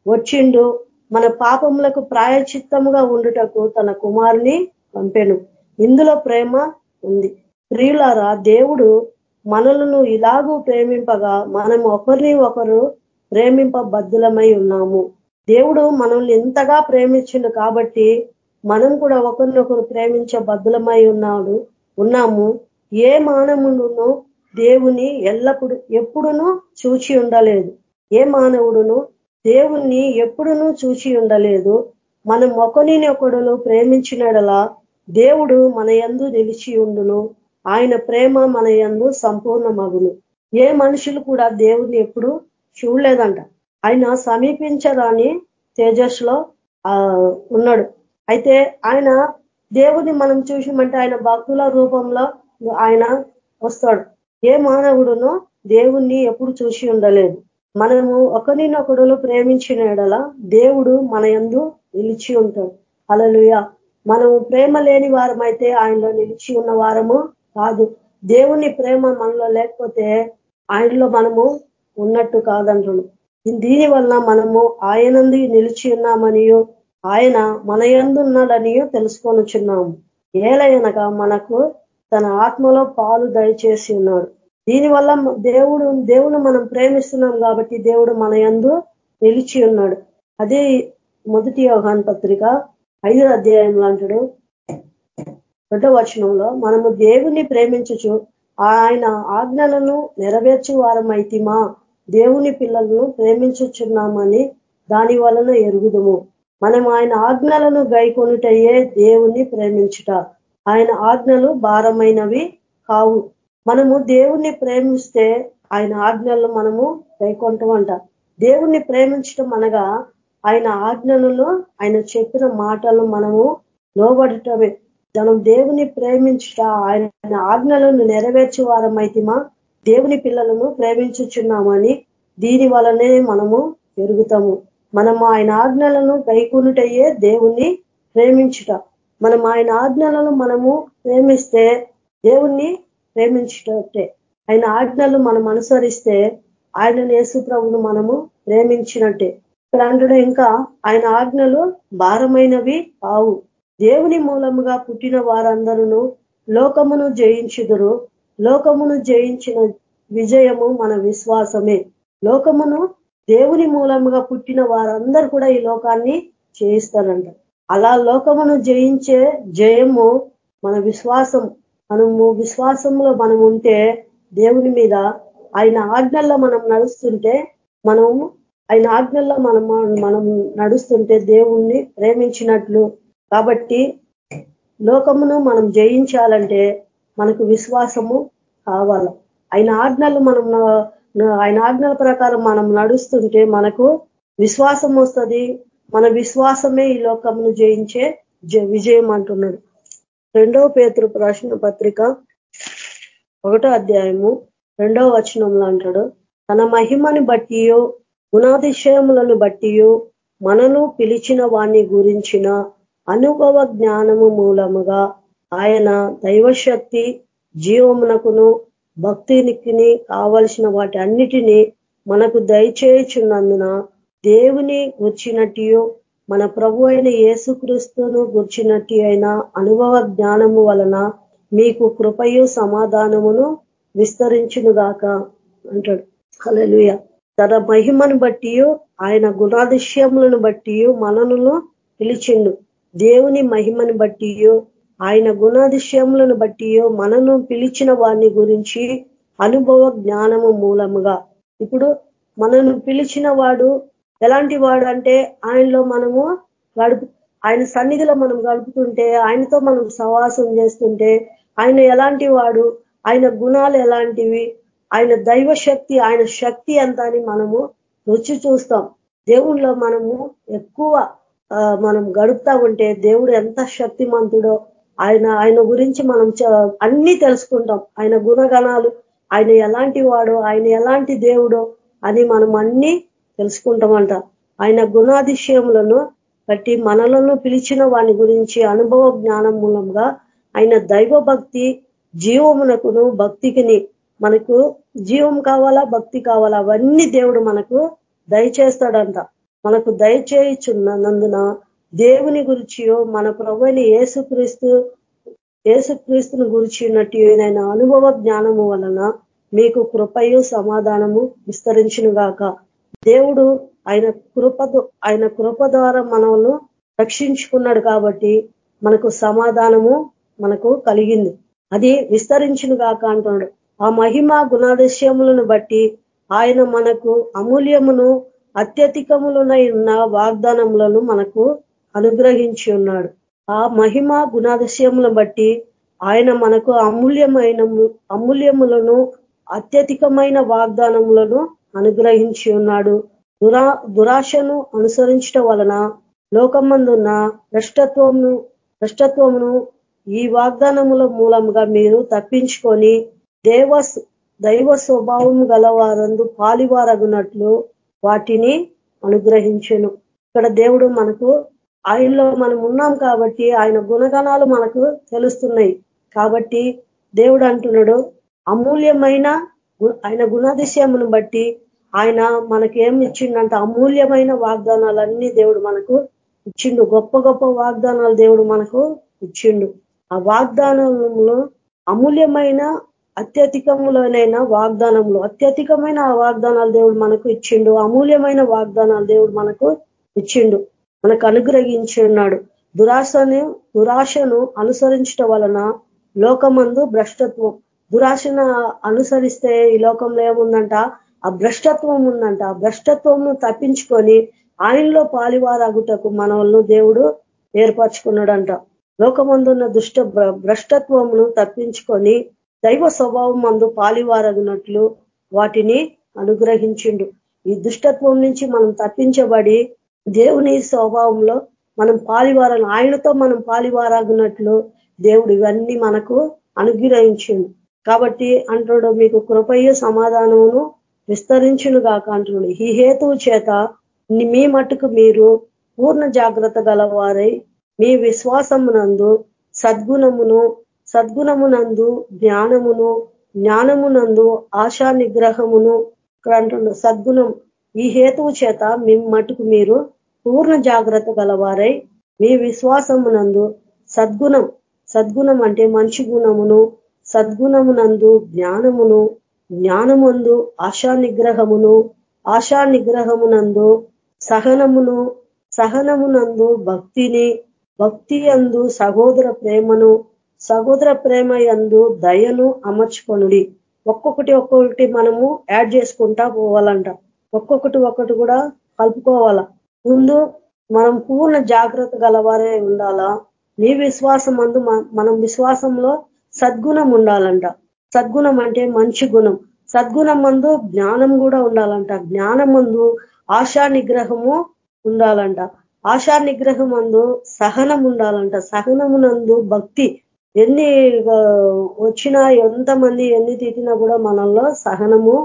వచ్చిండు. మన పాపములకు ప్రాయచిత్తముగా ఉండుటకు తన కుమారుని పంపెను. ఇందులో ప్రేమ ఉంది. ప్రియులారా దేవుడు మనలను ఇలాగూ ప్రేమింపగా మనం ఒకరిని ఒకరు ప్రేమింప బద్దులమై ఉన్నాము. దేవుడు మనల్ని ఎంతగా ప్రేమించిండు కాబట్టి మనం కూడా ఒకరినొకరు ప్రేమించే బద్దులమై ఉన్నాడు ఉన్నాము. ఏ మానవుడును దేవుని ఎల్లప్పుడు ఎప్పుడునూ చూచి ఉండలేదు. ఏ మానవుడును దేవుణ్ణి ఎప్పుడునూ చూచి ఉండలేదు. మనం ఒకరిని ఒకడును ప్రేమించినడలా దేవుడు మన యందు నిలిచి ఉండును. ఆయన ప్రేమ మన యందు సంపూర్ణమగును. ఏ మనుషులు కూడా దేవుడిని ఎప్పుడు చూడలేదంట. ఆయన సమీపించరాని తేజస్లో ఉన్నాడు. అయితే ఆయన దేవుని మనం చూసిమంటే ఆయన భక్తుల రూపంలో ఆయన వస్తాడు. ఏ మానవుడునో దేవుణ్ణి ఎప్పుడు చూసి ఉండలేదు. మనము ఒకరినొకడులో ప్రేమించిన ఎడల దేవుడు మన ఎందు నిలిచి ఉంటాడు. అలలుయ మనము ప్రేమ లేని వారమైతే ఆయనలో నిలిచి ఉన్న వారము కాదు. దేవుని ప్రేమ మనలో లేకపోతే ఆయనలో మనము ఉన్నట్టు కాదంటున్నాం దీని వల్ల మనము ఆయనందు నిలిచి ఉన్నామనియో ఆయన మన ఎందున్నాడనియో తెలుసుకొనిచున్నాము. ఏలయనగా మనకు తన ఆత్మలో పాలు దయచేసి ఉన్నాడు. దీనివల్ల దేవుడు దేవుడు మనం ప్రేమిస్తున్నాం కాబట్టి దేవుడు మన యందు నిలిచి ఉన్నాడు. అదే మొదటి యోగాన్ పత్రిక ఐదో అధ్యాయంలో అంటాడు. రెండో వచనంలో మనము దేవుని ప్రేమించచ్చు ఆయన ఆజ్ఞలను నెరవేర్చు వారమైతిమా దేవుని పిల్లలను ప్రేమించుచున్నామని దాని వలన ఎరుగుదము. మనం ఆయన ఆజ్ఞలను గైకొనుటయ్యే దేవుని ప్రేమించుట. ఆయన ఆజ్ఞలు భారమైనవి కావు. మనము దేవుణ్ణి ప్రేమిస్తే ఆయన ఆజ్ఞలను మనము గైకొంటామంట దేవుణ్ణి ప్రేమించటం అనగా ఆయన ఆజ్ఞలలో ఆయన చెప్పిన మాటలు మనము లోబడటమే. మనం దేవుని ప్రేమించుట ఆయన ఆజ్ఞలను నెరవేర్చే వారమైతిమా దేవుని పిల్లలను ప్రేమించుచున్నామని దీని వలనే మనము పెరుగుతాము మనము ఆయన ఆజ్ఞలను గైకునుటయ్యే దేవుణ్ణి ప్రేమించుట. మనం ఆయన ఆజ్ఞలను మనము ప్రేమిస్తే దేవుణ్ణి ప్రేమించినట్టే. ఆయన ఆజ్ఞలు మనం అనుసరిస్తే ఆయన నేసు ప్రభును మనము ప్రేమించినట్టే. ఇక్కడ ఇంకా ఆయన ఆజ్ఞలు భారమైనవి కావు. దేవుని మూలముగా పుట్టిన వారందరూ లోకమును జయించుదురు. లోకమును జయించిన విజయము మన విశ్వాసమే. లోకమును దేవుని మూలముగా పుట్టిన వారందరూ కూడా ఈ లోకాన్ని చేయిస్తారంట. అలా లోకమును జయించే జయము మన విశ్వాసం మనము విశ్వాసంలో మనం ఉంటే దేవుని మీద ఆయన ఆజ్ఞల్లో మనం నడుస్తుంటే మనము ఆయన ఆజ్ఞల్లో మనం మనం నడుస్తుంటే దేవుణ్ణి ప్రేమించినట్లు. కాబట్టి లోకమును మనం జయించాలంటే మనకు విశ్వాసము కావాలి. ఆయన ఆజ్ఞలు మనం ఆయన ఆజ్ఞల ప్రకారం మనం నడుస్తుంటే మనకు విశ్వాసం వస్తుంది. మన విశ్వాసమే ఈ లోకమును జయించే విజయం అంటున్నాడు. రెండవ పేతురు ప్రశ్న పత్రిక ఒకటో అధ్యాయము రెండవ వచనంలో అంటాడు తన మహిమని బట్టియో గుణాతిశయములను బట్టియో మనను పిలిచిన వాణ్ణి గురించిన అనుభవ జ్ఞానము మూలముగా ఆయన దైవశక్తి జీవమునకును భక్తినికి కావలసిన వాటి అన్నిటినీ మనకు దయచేయుచున్నందున దేవుని గుర్చినట్టు మన ప్రభు అయిన యేసుక్రీస్తును గుర్చినట్టు అయిన అనుభవ జ్ఞానము వలన మీకు కృపయు సమాధానమును విస్తరించునుగాక అంటాడు. హలలుయ తన మహిమను బట్టి ఆయన గుణాదిశ్యములను బట్టి మనను పిలిచిండు. దేవుని మహిమను బట్టి ఆయన గుణాదిశ్యములను బట్టి మనను పిలిచిన వారిని గురించి అనుభవ జ్ఞానము మూలముగా. ఇప్పుడు మనను పిలిచిన వాడు ఎలాంటి వాడు అంటే ఆయనలో మనము గడుపు ఆయన సన్నిధిలో మనం గడుపుతుంటే ఆయనతో మనం సవాసం చేస్తుంటే ఆయన ఎలాంటి వాడు ఆయన గుణాలు ఎలాంటివి ఆయన దైవ శక్తి ఆయన శక్తి ఎంత అని మనము రుచి చూస్తాం. దేవుణ్ణిలో మనము ఎక్కువ మనం గడుపుతా ఉంటే దేవుడు ఎంత శక్తిమంతుడో ఆయన ఆయన గురించి మనం అన్ని తెలుసుకుంటాం. ఆయన గుణగణాలు ఆయన ఎలాంటి వాడో ఆయన ఎలాంటి దేవుడో అని మనం అన్ని తెలుసుకుంటామంట. ఆయన గుణాదిశయములను బట్టి మనలను పిలిచిన వాని గురించి అనుభవ జ్ఞానం మూలంగా ఆయన దైవ భక్తి జీవమునకును భక్తికిని మనకు జీవం కావాలా భక్తి కావాలా అవన్నీ దేవుడు మనకు దయచేస్తాడంట. మనకు దయచేయుచున్నందున దేవుని గురించియో మన ప్రభుని ఏసుక్రీస్తు ఏసుక్రీస్తుని గురించినట్టు ఆయన అనుభవ జ్ఞానము వలన మీకు కృపయు సమాధానము విస్తరించిన గాక దేవుడు ఆయన కృప ఆయన కృప ద్వారా మనల్ని రక్షించుకున్నాడు కాబట్టి మనకు సమాధానము మనకు కలిగింది. అది విస్తరించును గాక అంటున్నాడు. ఆ మహిమ గుణాదృశ్యములను బట్టి ఆయన మనకు అమూల్యమును అత్యధికములనై ఉన్న వాగ్దానములను మనకు అనుగ్రహించి ఉన్నాడు. ఆ మహిమ గుణాదృశ్యములను బట్టి ఆయన మనకు అమూల్యమైన అమూల్యములను అత్యధికమైన వాగ్దానములను అనుగ్రహించి ఉన్నాడు. దురా దురాశను అనుసరించడం వలన లోకమందున్న భ్రష్టత్వమును భ్రష్టత్వమును ఈ వాగ్దానముల మూలంగా మీరు తప్పించుకొని దేవ దైవ స్వభావం గలవారందు పాలివారగునట్లు వాటిని అనుగ్రహించను. ఇక్కడ దేవుడు మనకు ఆయనలో మనం ఉన్నాం కాబట్టి ఆయన గుణగణాలు మనకు తెలుస్తున్నాయి. కాబట్టి దేవుడు అంటున్నాడు అమూల్యమైన ఆయన గుణాదిశయమును బట్టి ఆయన మనకి ఏం ఇచ్చిండంటే? అమూల్యమైన వాగ్దానాలన్నీ దేవుడు మనకు ఇచ్చిండు. గొప్ప గొప్ప వాగ్దానాలు దేవుడు మనకు ఇచ్చిండు. ఆ వాగ్దానంలో అమూల్యమైన అత్యధికములైన వాగ్దానములు అత్యధికమైన వాగ్దానాలు దేవుడు మనకు ఇచ్చిండు. అమూల్యమైన వాగ్దానాలు దేవుడు మనకు ఇచ్చిండు. మనకు అనుగ్రహించి ఉన్నాడు దురాశని దురాశను అనుసరించటం వలన లోకమందు భ్రష్టత్వం. దురాశను అనుసరిస్తే ఈ లోకంలో ఏముందంట? ఆ భ్రష్టత్వం ఉందంట. ఆ భ్రష్టత్వంను తప్పించుకొని ఆయనలో పాలివారాగుటకు మనల్ని దేవుడు ఏర్పరచుకున్నాడంట. లోకమందున్న దుష్ట భ్రష్టత్వమును తప్పించుకొని దైవ స్వభావం మందు పాలివారగినట్లు వాటిని అనుగ్రహించిండు. ఈ దుష్టత్వం నుంచి మనం తప్పించబడి దేవుని స్వభావంలో మనం పాలివారం ఆయనతో మనం పాలివారాగినట్లు దేవుడు ఇవన్నీ మనకు అనుగ్రహించిండు. కాబట్టి అంటుడు మీకు కృపయ్య సమాధానమును విస్తరించును గాక అంటున్నాడు. ఈ హేతువు చేత మీ మట్టుకు మీరు పూర్ణ జాగ్రత్త గలవారై మీ విశ్వాసమునందు సద్గుణమును సద్గుణమునందు జ్ఞానమును జ్ఞానమునందు ఆశా నిగ్రహమును ఇక్కడ అంటున్న సద్గుణం ఈ హేతువు చేత మీ మటుకు మీరు పూర్ణ జాగ్రత్త గలవారై మీ విశ్వాసమునందు సద్గుణం సద్గుణం అంటే మంచి గుణమును సద్గుణమునందు జ్ఞానమును జ్ఞానమందు ఆశా నిగ్రహమును ఆశా నిగ్రహమునందు సహనమును సహనమునందు భక్తిని భక్తి అందు సహోదర ప్రేమను సహోదర ప్రేమ యందు దయను అమర్చుకొనుడి. ఒక్కొక్కటి ఒక్కొక్కటి మనము యాడ్ చేసుకుంటా పోవాలంట. ఒక్కొక్కటి ఒక్కటి కూడా కలుపుకోవాలా. ముందు మనం పూర్ణ జాగ్రత్త గలవారే ఉండాలా? నీ విశ్వాసం అందు మనం విశ్వాసంలో సద్గుణం ఉండాలంట. సద్గుణం అంటే మంచి గుణం. సద్గుణం మందు జ్ఞానం కూడా ఉండాలంట. జ్ఞానం మందు ఆశా నిగ్రహము ఉండాలంట. ఆశా నిగ్రహం అందు సహనం ఉండాలంట. సహనమునందు భక్తి. ఎన్ని వచ్చినా ఎంతమంది ఎన్ని తిట్టినా కూడా మనల్లో సహనము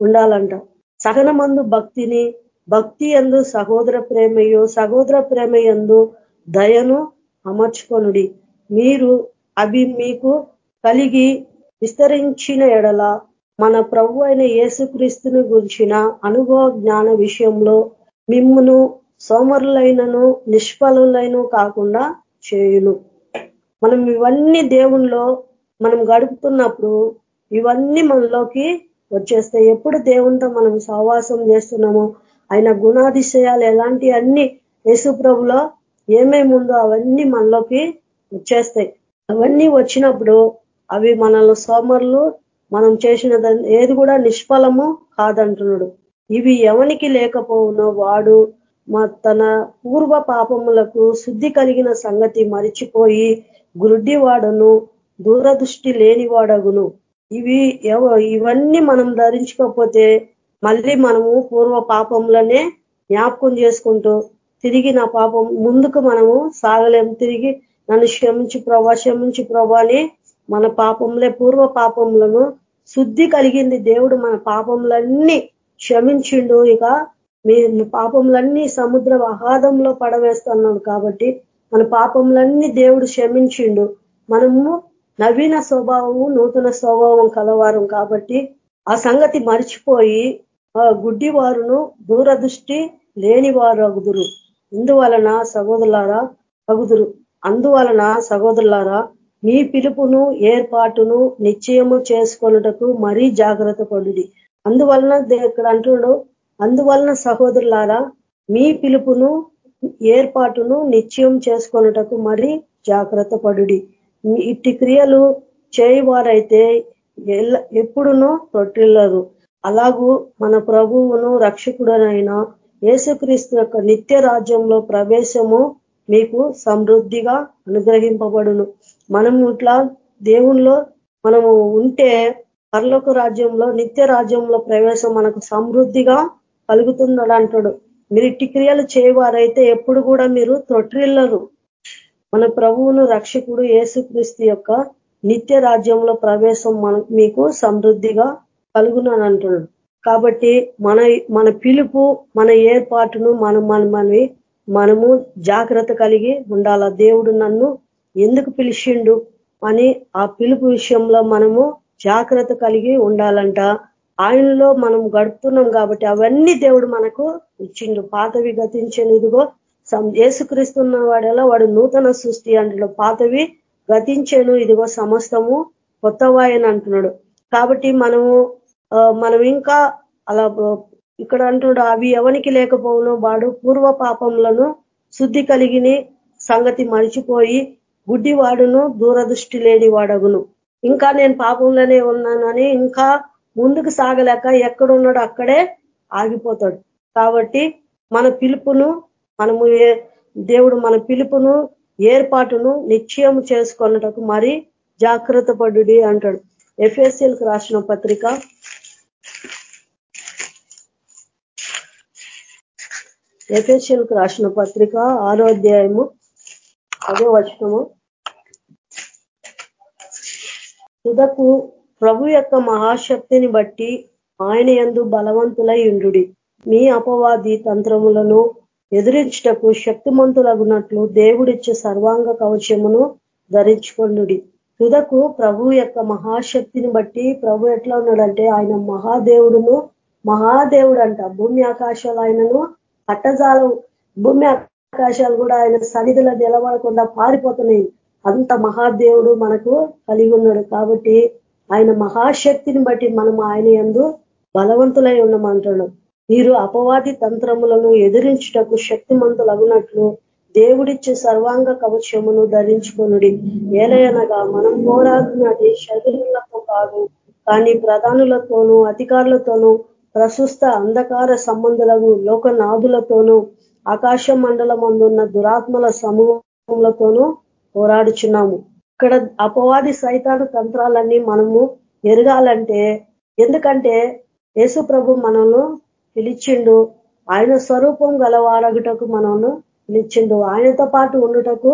ఉండాలంట. సహనమందు భక్తిని భక్తి ఎందు సహోదర ప్రేమయో సహోదర ప్రేమ ఎందు దయను అమర్చుకొనుడి. మీరు అవి మీకు కలిగి విస్తరించిన ఎడల మన ప్రభు అయిన యేసుక్రీస్తుని గురించిన అనుభవ జ్ఞాన విషయంలో మిమ్మును సోమరులైనను నిష్ఫలులైన కాకుండా చేయును. మనం ఇవన్నీ దేవుణ్ణిలో మనం గడుపుతున్నప్పుడు ఇవన్నీ మనలోకి వచ్చేస్తాయి. ఎప్పుడు దేవునితో మనం సహవాసం చేస్తున్నామో ఆయన గుణాదిశయాలు ఎలాంటి అన్ని యేసుప్రభులో ఏమేమి ఉందో అవన్నీ మనలోకి వచ్చేస్తాయి. అవన్నీ వచ్చినప్పుడు అవి మనల్ని సోమరులు మనం చేసిన ఏది కూడా నిష్ఫలము కాదంటున్నాడు. ఇవి ఎవనికి లేకపోవునో వాడు మా తన పూర్వ పాపములకు శుద్ధి కలిగిన సంగతి మరిచిపోయి గురుడ్డివాడను దూరదృష్టి లేనివాడగును. ఇవి ఇవన్నీ మనం ధరించుకోకపోతే మళ్ళీ మనము పూర్వ పాపంలోనే జ్ఞాపకం చేసుకుంటూ తిరిగి నా పాపం ముందుకు మనము సాగలేము. తిరిగి నన్ను క్షమించి ప్రభా క్షమించి ప్రభా అని మన పాపంలే పూర్వ పాపములను శుద్ధి కలిగింది దేవుడు మన పాపములన్నీ క్షమించిండు. ఇక మీ పాపములన్నీ సముద్ర అహాదంలో పడవేస్తున్నాడు కాబట్టి మన పాపములన్నీ దేవుడు క్షమించిండు. మనము నవీన స్వభావము నూతన స్వభావం కలవారం కాబట్టి ఆ సంగతి మర్చిపోయి గుడ్డి వారును దూరదృష్టి లేనివారు అగుదురు. ఇందువలన సహోదరులారా అగుదురు. అందువలన సహోదరులారా మీ పిలుపును ఏర్పాటును నిశ్చయము చేసుకొనుటకు మరీ జాగ్రత్త పడుడి అందువలన ఇక్కడ అంటున్నాడు అందువలన సహోదరులారా మీ పిలుపును ఏర్పాటును నిశ్చయం చేసుకొనుటకు మరీ జాగ్రత్త పడుడి ఇట్టి క్రియలు చేయవారైతే ఎప్పుడునో తొట్టిల్లరు. అలాగూ మన ప్రభువును రక్షకుడనైన యేసుక్రీస్తు యొక్క నిత్య రాజ్యంలో ప్రవేశము మీకు సమృద్ధిగా అనుగ్రహింపబడును. మనం ఇట్లా దేవుణ్ణిలో మనము ఉంటే పర్లోక రాజ్యంలో నిత్య రాజ్యంలో ప్రవేశం మనకు సమృద్ధిగా కలుగుతుందని అంటాడు. మీరు ఇట్టి క్రియలు చేయవారైతే ఎప్పుడు కూడా మీరు తొట్టిల్లరు. మన ప్రభువును రక్షకుడు యేసుక్రీస్తు యొక్క నిత్య రాజ్యంలో ప్రవేశం మన మీకు సమృద్ధిగా కలుగునని అంటున్నాడు. కాబట్టి మన మన పిలుపు మన ఏర్పాటును మనం మన మనవి మనము జాగ్రత్త కలిగి ఉండాల? దేవుడు నన్ను ఎందుకు పిలిచిండు అని ఆ పిలుపు విషయంలో మనము జాగ్రత్త కలిగి ఉండాలంట. ఆయనలో మనం గడుపుతున్నాం కాబట్టి అవన్నీ దేవుడు మనకు ఇచ్చిండు. పాతవి గతించనిదిగో ఏసుక్రీస్తున్న వాడేలా వాడు నూతన సృష్టి అంటున్నాడు. పాతవి గతించాను ఇదిగో సమస్తము కొత్తవాయని అంటున్నాడు. కాబట్టి మనము మనం ఇంకా అలా ఇక్కడ అంటున్నాడు అవి ఎవనికి లేకపోవునో వాడు పూర్వ పాపములను శుద్ధి కలిగిని సంగతి మరిచిపోయి గుడ్డివాడును దూరదృష్టి లేని వాడగును ఇంకా నేను పాపంలోనే ఉన్నానని ఇంకా ముందుకు సాగలేక ఎక్కడున్నాడు అక్కడే ఆగిపోతాడు. కాబట్టి మన పిలుపును మనము దేవుడు మన పిలుపును ఏర్పాటును నిశ్చయం చేసుకున్నటకు మరి జాగ్రత్త పడు అంటాడు. ఎఫ్ఎస్ఎల్కి రాసిన పత్రిక. ఎఫ్ఎస్ఎల్కి రాసిన పత్రిక ఆరో అధ్యాయము అదే వచనము. తుదకు ప్రభు యొక్క మహాశక్తిని బట్టి ఆయన ఎందు బలవంతులై మీ అపవాది తంత్రములను ఎదిరించటకు శక్తిమంతులగునట్లు దేవుడిచ్చే సర్వాంగ కవచమును ధరించుకొండు తుదకు ప్రభు యొక్క మహాశక్తిని బట్టి ప్రభు ఎట్లా ఉన్నాడంటే ఆయన మహాదేవుడును మహాదేవుడు అంట భూమి ఆకాశాలు ఆయనను పట్టజాల భూమి ఆకాశాలు కూడా ఆయన సన్నిధిలో నిలబడకుండా పారిపోతున్నాయి. అంత మహాదేవుడు మనకు కలిగి ఉన్నాడు కాబట్టి ఆయన మహాశక్తిని బట్టి మనం ఆయన ఎందు బలవంతులై ఉండమంటాడు. మీరు అపవాది తంత్రములను ఎదిరించుటకు శక్తిమంతులగునట్లు దేవుడిచ్చే సర్వాంగ కవచమును ధరించుకునుడి. ఏలయనగా మనం పోరాడినది శరీరులతో కాదు కానీ ప్రధానులతోనూ అధికారులతోనూ ప్రస్తుత అంధకార సంబంధులకు లోకనాథులతోనూ ఆకాశ మండలం అందున్న దురాత్మల సమూహములతోనూ పోరాడుచున్నాము. ఇక్కడ అపవాది సైతాను తంత్రాలన్నీ మనము ఎరగాలంటే ఎందుకంటే యేసు ప్రభు మనల్ని పిలిచిండు. ఆయన స్వరూపం గలవారగుటకు మనల్ని పిలిచిండు. ఆయనతో పాటు ఉండుటకు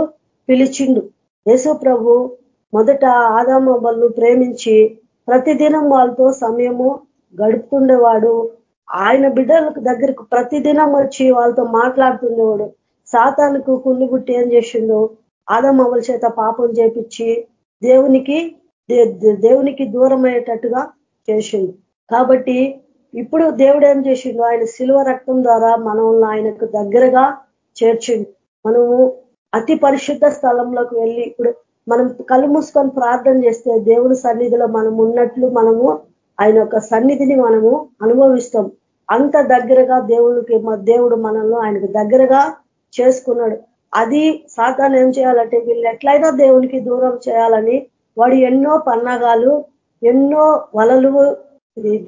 పిలిచిండు. యేసు ప్రభు మొదట ఆదామబల్ను ప్రేమించి ప్రతిదినం వాళ్ళతో సమయము గడుపుతుండేవాడు. ఆయన బిడ్డలకు దగ్గరకు ప్రతిదినం వచ్చి వాళ్ళతో మాట్లాడుతుండేవాడు. సాతానికి కుళ్ళుబుట్టి ఏం చేసిండు? ఆదమవ్వల చేత పాపం చేపించి దేవునికి దేవునికి దూరం అయ్యేటట్టుగా చేసిండు. కాబట్టి ఇప్పుడు దేవుడు ఏం చేసిండు? ఆయన శిలువ రక్తం ద్వారా మనల్ని ఆయనకు దగ్గరగా చేర్చిండు. మనము అతి పరిశుద్ధ స్థలంలోకి వెళ్ళి ఇప్పుడు మనం కళ్ళు మూసుకొని ప్రార్థన చేస్తే దేవుని సన్నిధిలో మనం ఉన్నట్లు మనము ఆయన యొక్క సన్నిధిని మనము అనుభవిస్తాం. అంత దగ్గరగా దేవునికి దేవుడు మనల్ని ఆయనకు దగ్గరగా చేసుకున్నాడు. అది సాతాన్ ఏం చేయాలంటే వీళ్ళు ఎట్లయినా దేవునికి దూరం చేయాలని వాడు ఎన్నో పన్నాగాలు ఎన్నో వలలు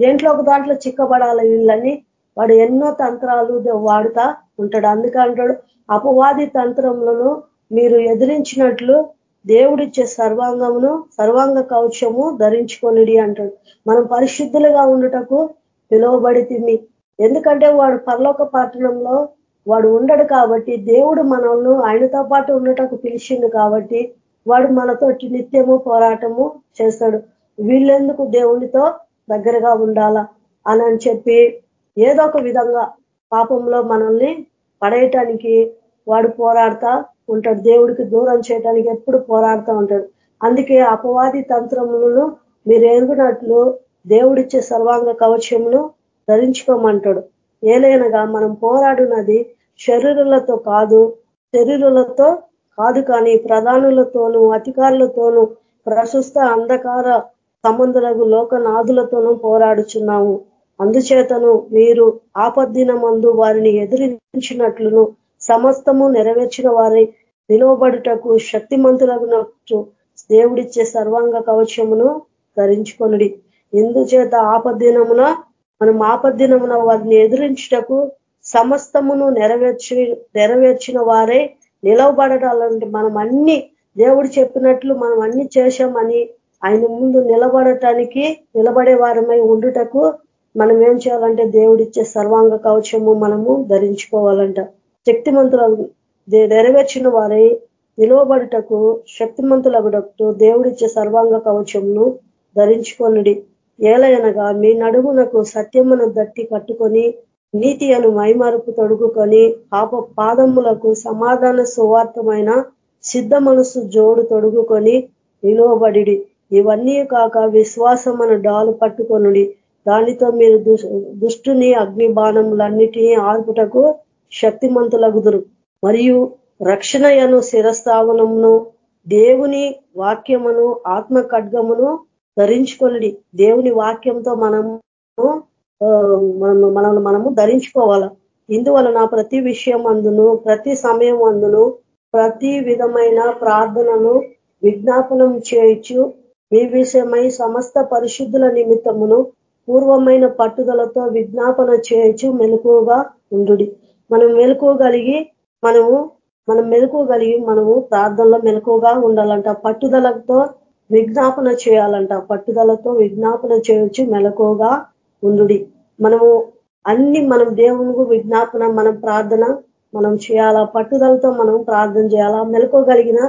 దేంట్లో ఒక దాంట్లో చిక్కబడాలి వీళ్ళని వాడు ఎన్నో తంత్రాలు వాడుతా ఉంటాడు. అందుకే అంటాడు అపవాది తంత్రములను మీరు ఎదిరించినట్లు దేవుడిచ్చే సర్వాంగమును సర్వాంగ కౌశము ధరించుకొనిడి అంటాడు. మనం పరిశుద్ధులుగా ఉండుటకు పిలువబడి ఎందుకంటే వాడు పర్లోక పట్టణంలో వాడు ఉండడు కాబట్టి దేవుడు మనల్ని ఆయనతో పాటు ఉండటకు పిలిచిండు కాబట్టి వాడు మనతో నిత్యము పోరాటము చేస్తాడు. వీళ్ళెందుకు దేవునితో దగ్గరగా ఉండాలా అని చెప్పి ఏదో ఒక విధంగా పాపంలో మనల్ని పడేయటానికి వాడు పోరాడుతా ఉంటాడు. దేవుడికి దూరం చేయడానికి ఎప్పుడు పోరాడుతూ ఉంటాడు. అందుకే అపవాది తంత్రములను మీరు ఎరుగునట్లు దేవుడిచ్చే సర్వాంగ కవచమును ధరించుకోమంటాడు. ఏలైనగా మనం పోరాడునది శరీరులతో కాదు శరీరులతో కాదు కానీ ప్రధానులతోనూ అధికారులతోనూ ప్రశస్త అంధకార సంబంధులకు లోకనాథులతోనూ పోరాడుచున్నాము. అందుచేతను మీరు ఆపద్దిన మందు వారిని ఎదిరించినట్లును సమస్తము నెరవేర్చిన వారి నిలువబడుటకు శక్తిమంతులకు దేవుడిచ్చే సర్వాంగ కవచమును ధరించుకొనుడి. ఎందుచేత ఆపద్దినమున మనం ఆపద్దినమున వారిని ఎదిరించుటకు సమస్తమును నెరవేర్చి నెరవేర్చిన వారే నిలవబడాలంటే మనం అన్ని దేవుడు చెప్పినట్లు మనం అన్ని చేశామని ఆయన ముందు నిలబడటానికి నిలబడే వారమై ఉండుటకు మనం ఏం చేయాలంటే దేవుడిచ్చే సర్వాంగ కవచము మనము ధరించుకోవాలంట. శక్తిమంతులు నెరవేర్చిన వారై నిలువబడుటకు శక్తిమంతులగుటకు దేవుడిచ్చే సర్వాంగ కవచమును ధరించుకొనుడి. ఏలయనగా మీ నడుమునకు సత్యమును దట్టి కట్టుకొని నీతి అను మైమరుపు తొడుగుకొని పాప పాదములకు సమాధాన సువార్థమైన సిద్ధ మనసు జోడు తొడుగుకొని నిలువబడి ఇవన్నీ కాక విశ్వాసం డాలు పట్టుకొనుడి. దానితో మీరు దుష్టుని అగ్ని బాణములన్నిటినీ ఆర్పుటకు శక్తిమంతులగుదురు. మరియు రక్షణయను శిరస్థావనమును దేవుని వాక్యమును ఆత్మ ఖడ్గమును ధరించుకొనుడి. దేవుని వాక్యంతో మనము మనల్ని మనము ధరించుకోవాలా? ఇందువలన ప్రతి విషయం అందును ప్రతి సమయం అందును ప్రతి విధమైన ప్రార్థనను విజ్ఞాపనం చేయొచ్చు మీ విషయమై సమస్త పరిశుద్ధుల నిమిత్తమును పూర్వమైన పట్టుదలతో విజ్ఞాపన చేయొచ్చు మెలకువగా ఉండు మనం మెలకువగలిగి మనము మనం మెలకువగలిగి మనము ప్రార్థనలో మెలకువగా ఉండాలంట. పట్టుదలతో విజ్ఞాపన చేయాలంట. పట్టుదలతో విజ్ఞాపన చేయొచ్చు మెలకువగా ముందుడి మనము అన్ని మనం దేవునికి విజ్ఞాపన మనం ప్రార్థన మనం చేయాలా? పట్టుదలతో మనం ప్రార్థన చేయాలా? మెలకోగలిగిన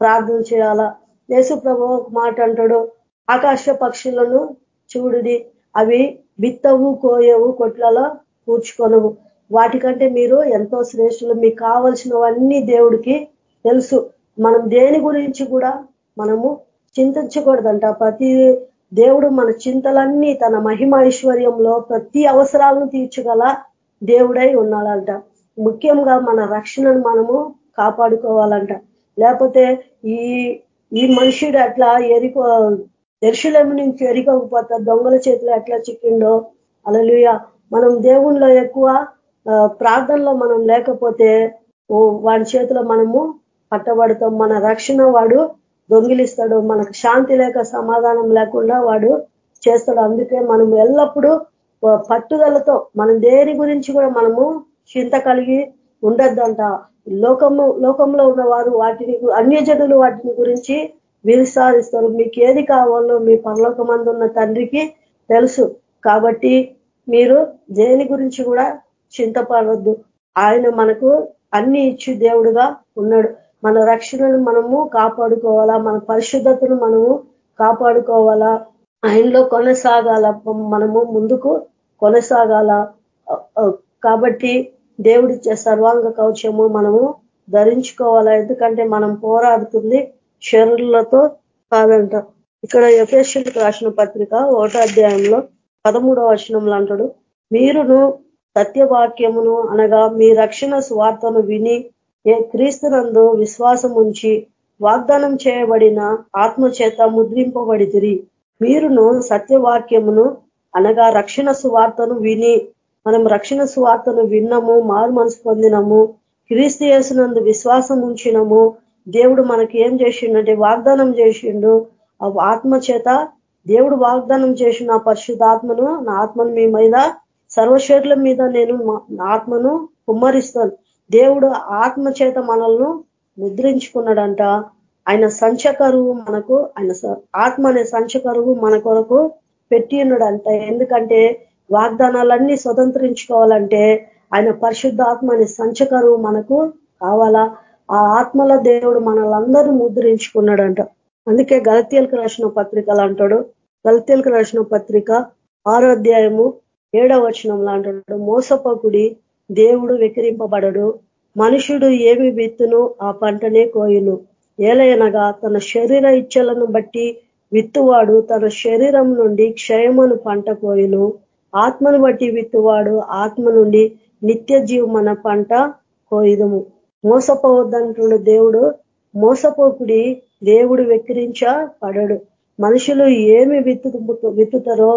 ప్రార్థన చేయాలా? యేసు ప్రభు ఒక మాట అంటాడు ఆకాశ పక్షులను చూడుడి అవి విత్తవు కోయవు కొట్లలో కూర్చుకొనవు వాటికంటే మీరు ఎంతో శ్రేష్ఠులు. మీకు కావలసినవన్నీ దేవుడికి తెలుసు. మనం దేని గురించి కూడా మనము చింతించకూడదంట. ప్రతి దేవుడు మన చింతలన్నీ తన మహిమ ఐశ్వర్యంలో ప్రతి అవసరాలను తీర్చగల దేవుడై ఉన్నాడంట. ముఖ్యంగా మన రక్షణను మనము కాపాడుకోవాలంట. లేకపోతే ఈ ఈ మనుషుడు అట్లా ఎరికో దర్శులేమి నుంచి ఎరికోకపోతే దొంగల చేతిలో ఎట్లా చిక్కిండో? అలలుయ మనం దేవుణ్ణిలో ఎక్కువ ప్రార్థనలో మనం లేకపోతే వాడి చేతిలో మనము పట్టబడతాం. మన రక్షణ వాడు దొంగిలిస్తాడు. మనకు శాంతి లేక సమాధానం లేకుండా వాడు చేస్తాడు. అందుకే మనం ఎల్లప్పుడూ పట్టుదలతో మనం దేని గురించి కూడా మనము చింత కలిగి ఉండద్దంట. లోకము లోకంలో ఉన్నవారు వాటిని అన్యజనులు వాటిని గురించి విసారిస్తారు మీకు ఏది కావాలో మీ పరలోకమందు ఉన్న తండ్రికి తెలుసు. కాబట్టి మీరు దేని గురించి కూడా చింతపడవద్దు ఆయన మనకు అన్ని ఇచ్చి దేవుడుగా ఉన్నాడు. మన రక్షణను మనము కాపాడుకోవాలా మన పరిశుద్ధతను మనము కాపాడుకోవాలా ఆయనలో కొనసాగాల మనము ముందుకు కొనసాగాల. కాబట్టి దేవుడిచ్చే సర్వాంగ కవచము మనము ధరించుకోవాలా. ఎందుకంటే మనం పోరాడుతుంది శరీరులతో కాదంట. ఇక్కడ ఎఫ్ఎస్ఎల్కి రాసిన పత్రిక ఓటో అధ్యాయంలో పదమూడవ వచనంలో అంటాడు మీరును సత్యవాక్యమును అనగా మీ రక్షణ స్వార్థను విని ఏ క్రీస్తునందు విశ్వాసం ఉంచి వాగ్దానం చేయబడిన ఆత్మ చేత ముద్రింపబడితిరి. మీరును సత్యవాక్యమును అనగా రక్షణ సువార్తను విని మనం రక్షణ సువార్తను విన్నము మారు మనసు పొందినము క్రీస్తు చేసినందు విశ్వాసం ఉంచినము. దేవుడు మనకి ఏం చేసిండంటే వాగ్దానం చేసిండు. ఆ ఆత్మ చేత దేవుడు వాగ్దానం చేసిన పరిశుద్ధాత్మను నా ఆత్మను మీ మీద సర్వశేరుల మీద నేను ఆత్మను కుమ్మరిస్తాను. దేవుడు ఆత్మ చేత మనల్ని ముద్రించుకున్నాడంట ఆయన సంచకరువు మనకు ఆయన ఆత్మ అనే సంచకరువు మన కొరకు పెట్టి ఉన్నాడంట. ఎందుకంటే వాగ్దానాలన్నీ స్వతంత్రించుకోవాలంటే ఆయన పరిశుద్ధాత్మ అనే సంచకరువు మనకు కావాలా? ఆ ఆత్మల దేవుడు మనలందరూ ముద్రించుకున్నాడంట. అందుకే గలతీలకు రాసిన పత్రికలు అంటాడు గలతీలకు రాసిన పత్రిక ఆరోధ్యాయము ఏడవ వచనం లాంటాడు మోసపకుడి దేవుడు వికరింపబడడు మనుషుడు ఏమి విత్తును ఆ పంటనే కోయును. ఏలయనగా తన శరీర ఇచ్చలను బట్టి విత్తువాడు తన శరీరం నుండి క్షయమును పంట కోయును. ఆత్మను బట్టి విత్తువాడు ఆత్మ నుండి నిత్య జీవమన పంట కోయుదము. మోసపోవద్దంటుడు దేవుడు మోసపోకుడి దేవుడు వెక్కిరించ పడడు మనుషులు ఏమి విత్తు విత్తుతారో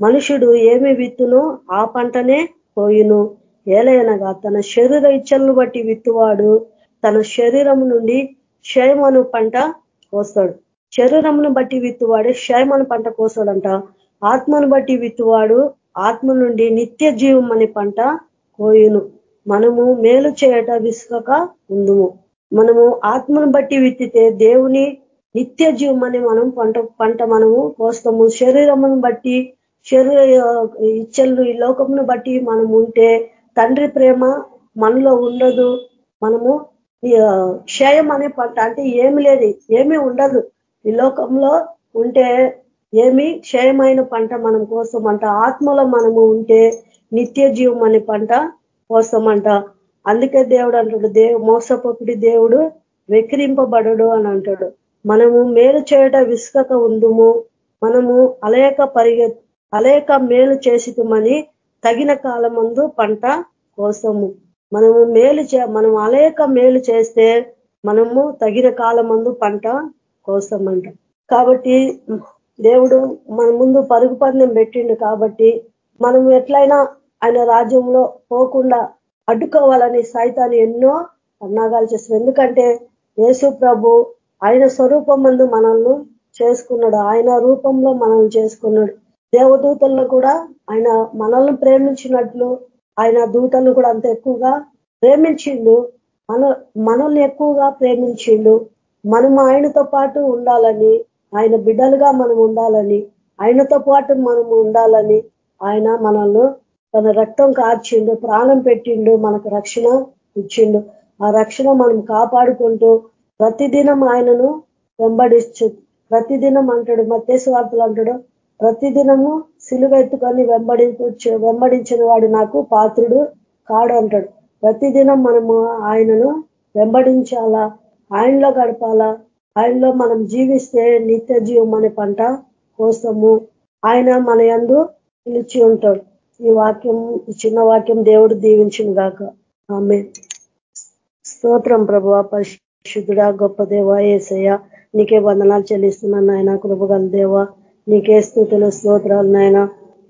మనుషుడు ఏమి విత్తునో ఆ పంటనే పోయిను ఏలయనగా తన శరీర ఇచ్చలను బట్టి విత్తువాడు. తన శరీరం నుండి క్షయమను పంట కోస్తాడు. శరీరమును బట్టి విత్తువాడు క్షయమను పంట కోస్తాడంట. ఆత్మను బట్టి విత్తువాడు ఆత్మ నుండి నిత్య జీవం అనే పంట కోయును. మనము మేలు చేయట విసుకక ఉందుము. మనము ఆత్మను బట్టి విత్తితే దేవుని నిత్య జీవం అని మనం పంట పంట మనము కోస్తాము. శరీరమును బట్టి శరీర ఇచ్చలు ఈ లోకమును బట్టి మనం ఉంటే తండ్రి ప్రేమ మనలో ఉండదు. మనము క్షయం అనే పంట అంటే ఏమి లేదు ఏమీ ఉండదు. ఈ లోకంలో ఉంటే ఏమి క్షయమైన పంట మనం కోసమంట ఆత్మలో మనము ఉంటే నిత్య జీవం అనే పంట కోసమంట. అందుకే దేవుడు అంటాడు దేవు మోసపోకుడి దేవుడు వెక్కిరింపబడడు అని అంటాడు. మనము మేలు చేయట విసుకక ఉందుము మనము అలేక పరిగె అలేక మేలు చేసిమని తగిన కాలమందు పంట కోసము. మనము మేలు మనం అనేక మేలు చేస్తే మనము తగిన కాలమందు పంట కోసమంట. కాబట్టి దేవుడు మన ముందు పరుగు పందెం పెట్టిండు కాబట్టి మనం ఎట్లయినా ఆయన రాజ్యంలో పోకుండా అడ్డుకోవాలని సైతాన్ని ఎన్నో అన్నాగాలు చేస్తారు. ఎందుకంటే యేసు ప్రభు ఆయన స్వరూపం మందు మనల్ని చేసుకున్నాడు. ఆయన రూపంలో మనల్ని చేసుకున్నాడు. దేవదూతలను కూడా ఆయన మనల్ని ప్రేమించినట్లు ఆయన దూతలను కూడా అంత ఎక్కువగా ప్రేమించిండు. మన మనల్ని ఎక్కువగా ప్రేమించిండు. మనం ఆయనతో పాటు ఉండాలని ఆయన బిడ్డలుగా మనం ఉండాలని ఆయనతో పాటు మనం ఉండాలని ఆయన మనల్ని తన రక్తం కార్చిండు ప్రాణం పెట్టిండు మనకు రక్షణ ఇచ్చిండు. ఆ రక్షణ మనం కాపాడుకుంటూ ప్రతిదినం ఆయనను వెంబడించు ప్రతిదినం అంటాడు మత్స్వార్తలు అంటాడు ప్రతిదినము సిలువెత్తుకొని వెంబడించు వెంబడించిన వాడు నాకు పాత్రుడు కాడు అంటాడు. ప్రతిదినం మనము ఆయనను వెంబడించాలా? ఆయనలో గడపాలా? ఆయనలో మనం జీవిస్తే నిత్య జీవం అనే పంట కోసము ఆయన మన యందు నిలిచి ఉంటాడు. ఈ వాక్యం ఈ చిన్న వాక్యం దేవుడు దీవించిన గాక. ఆమె స్తోత్రం ప్రభు పరిశుద్ధుడా గొప్ప దేవ ఏసయ్య నీకే వందనాలు చెల్లిస్తున్నాను ఆయన కృపగల దేవ. నీకే స్థుతులు స్తోత్రాలు నాయన.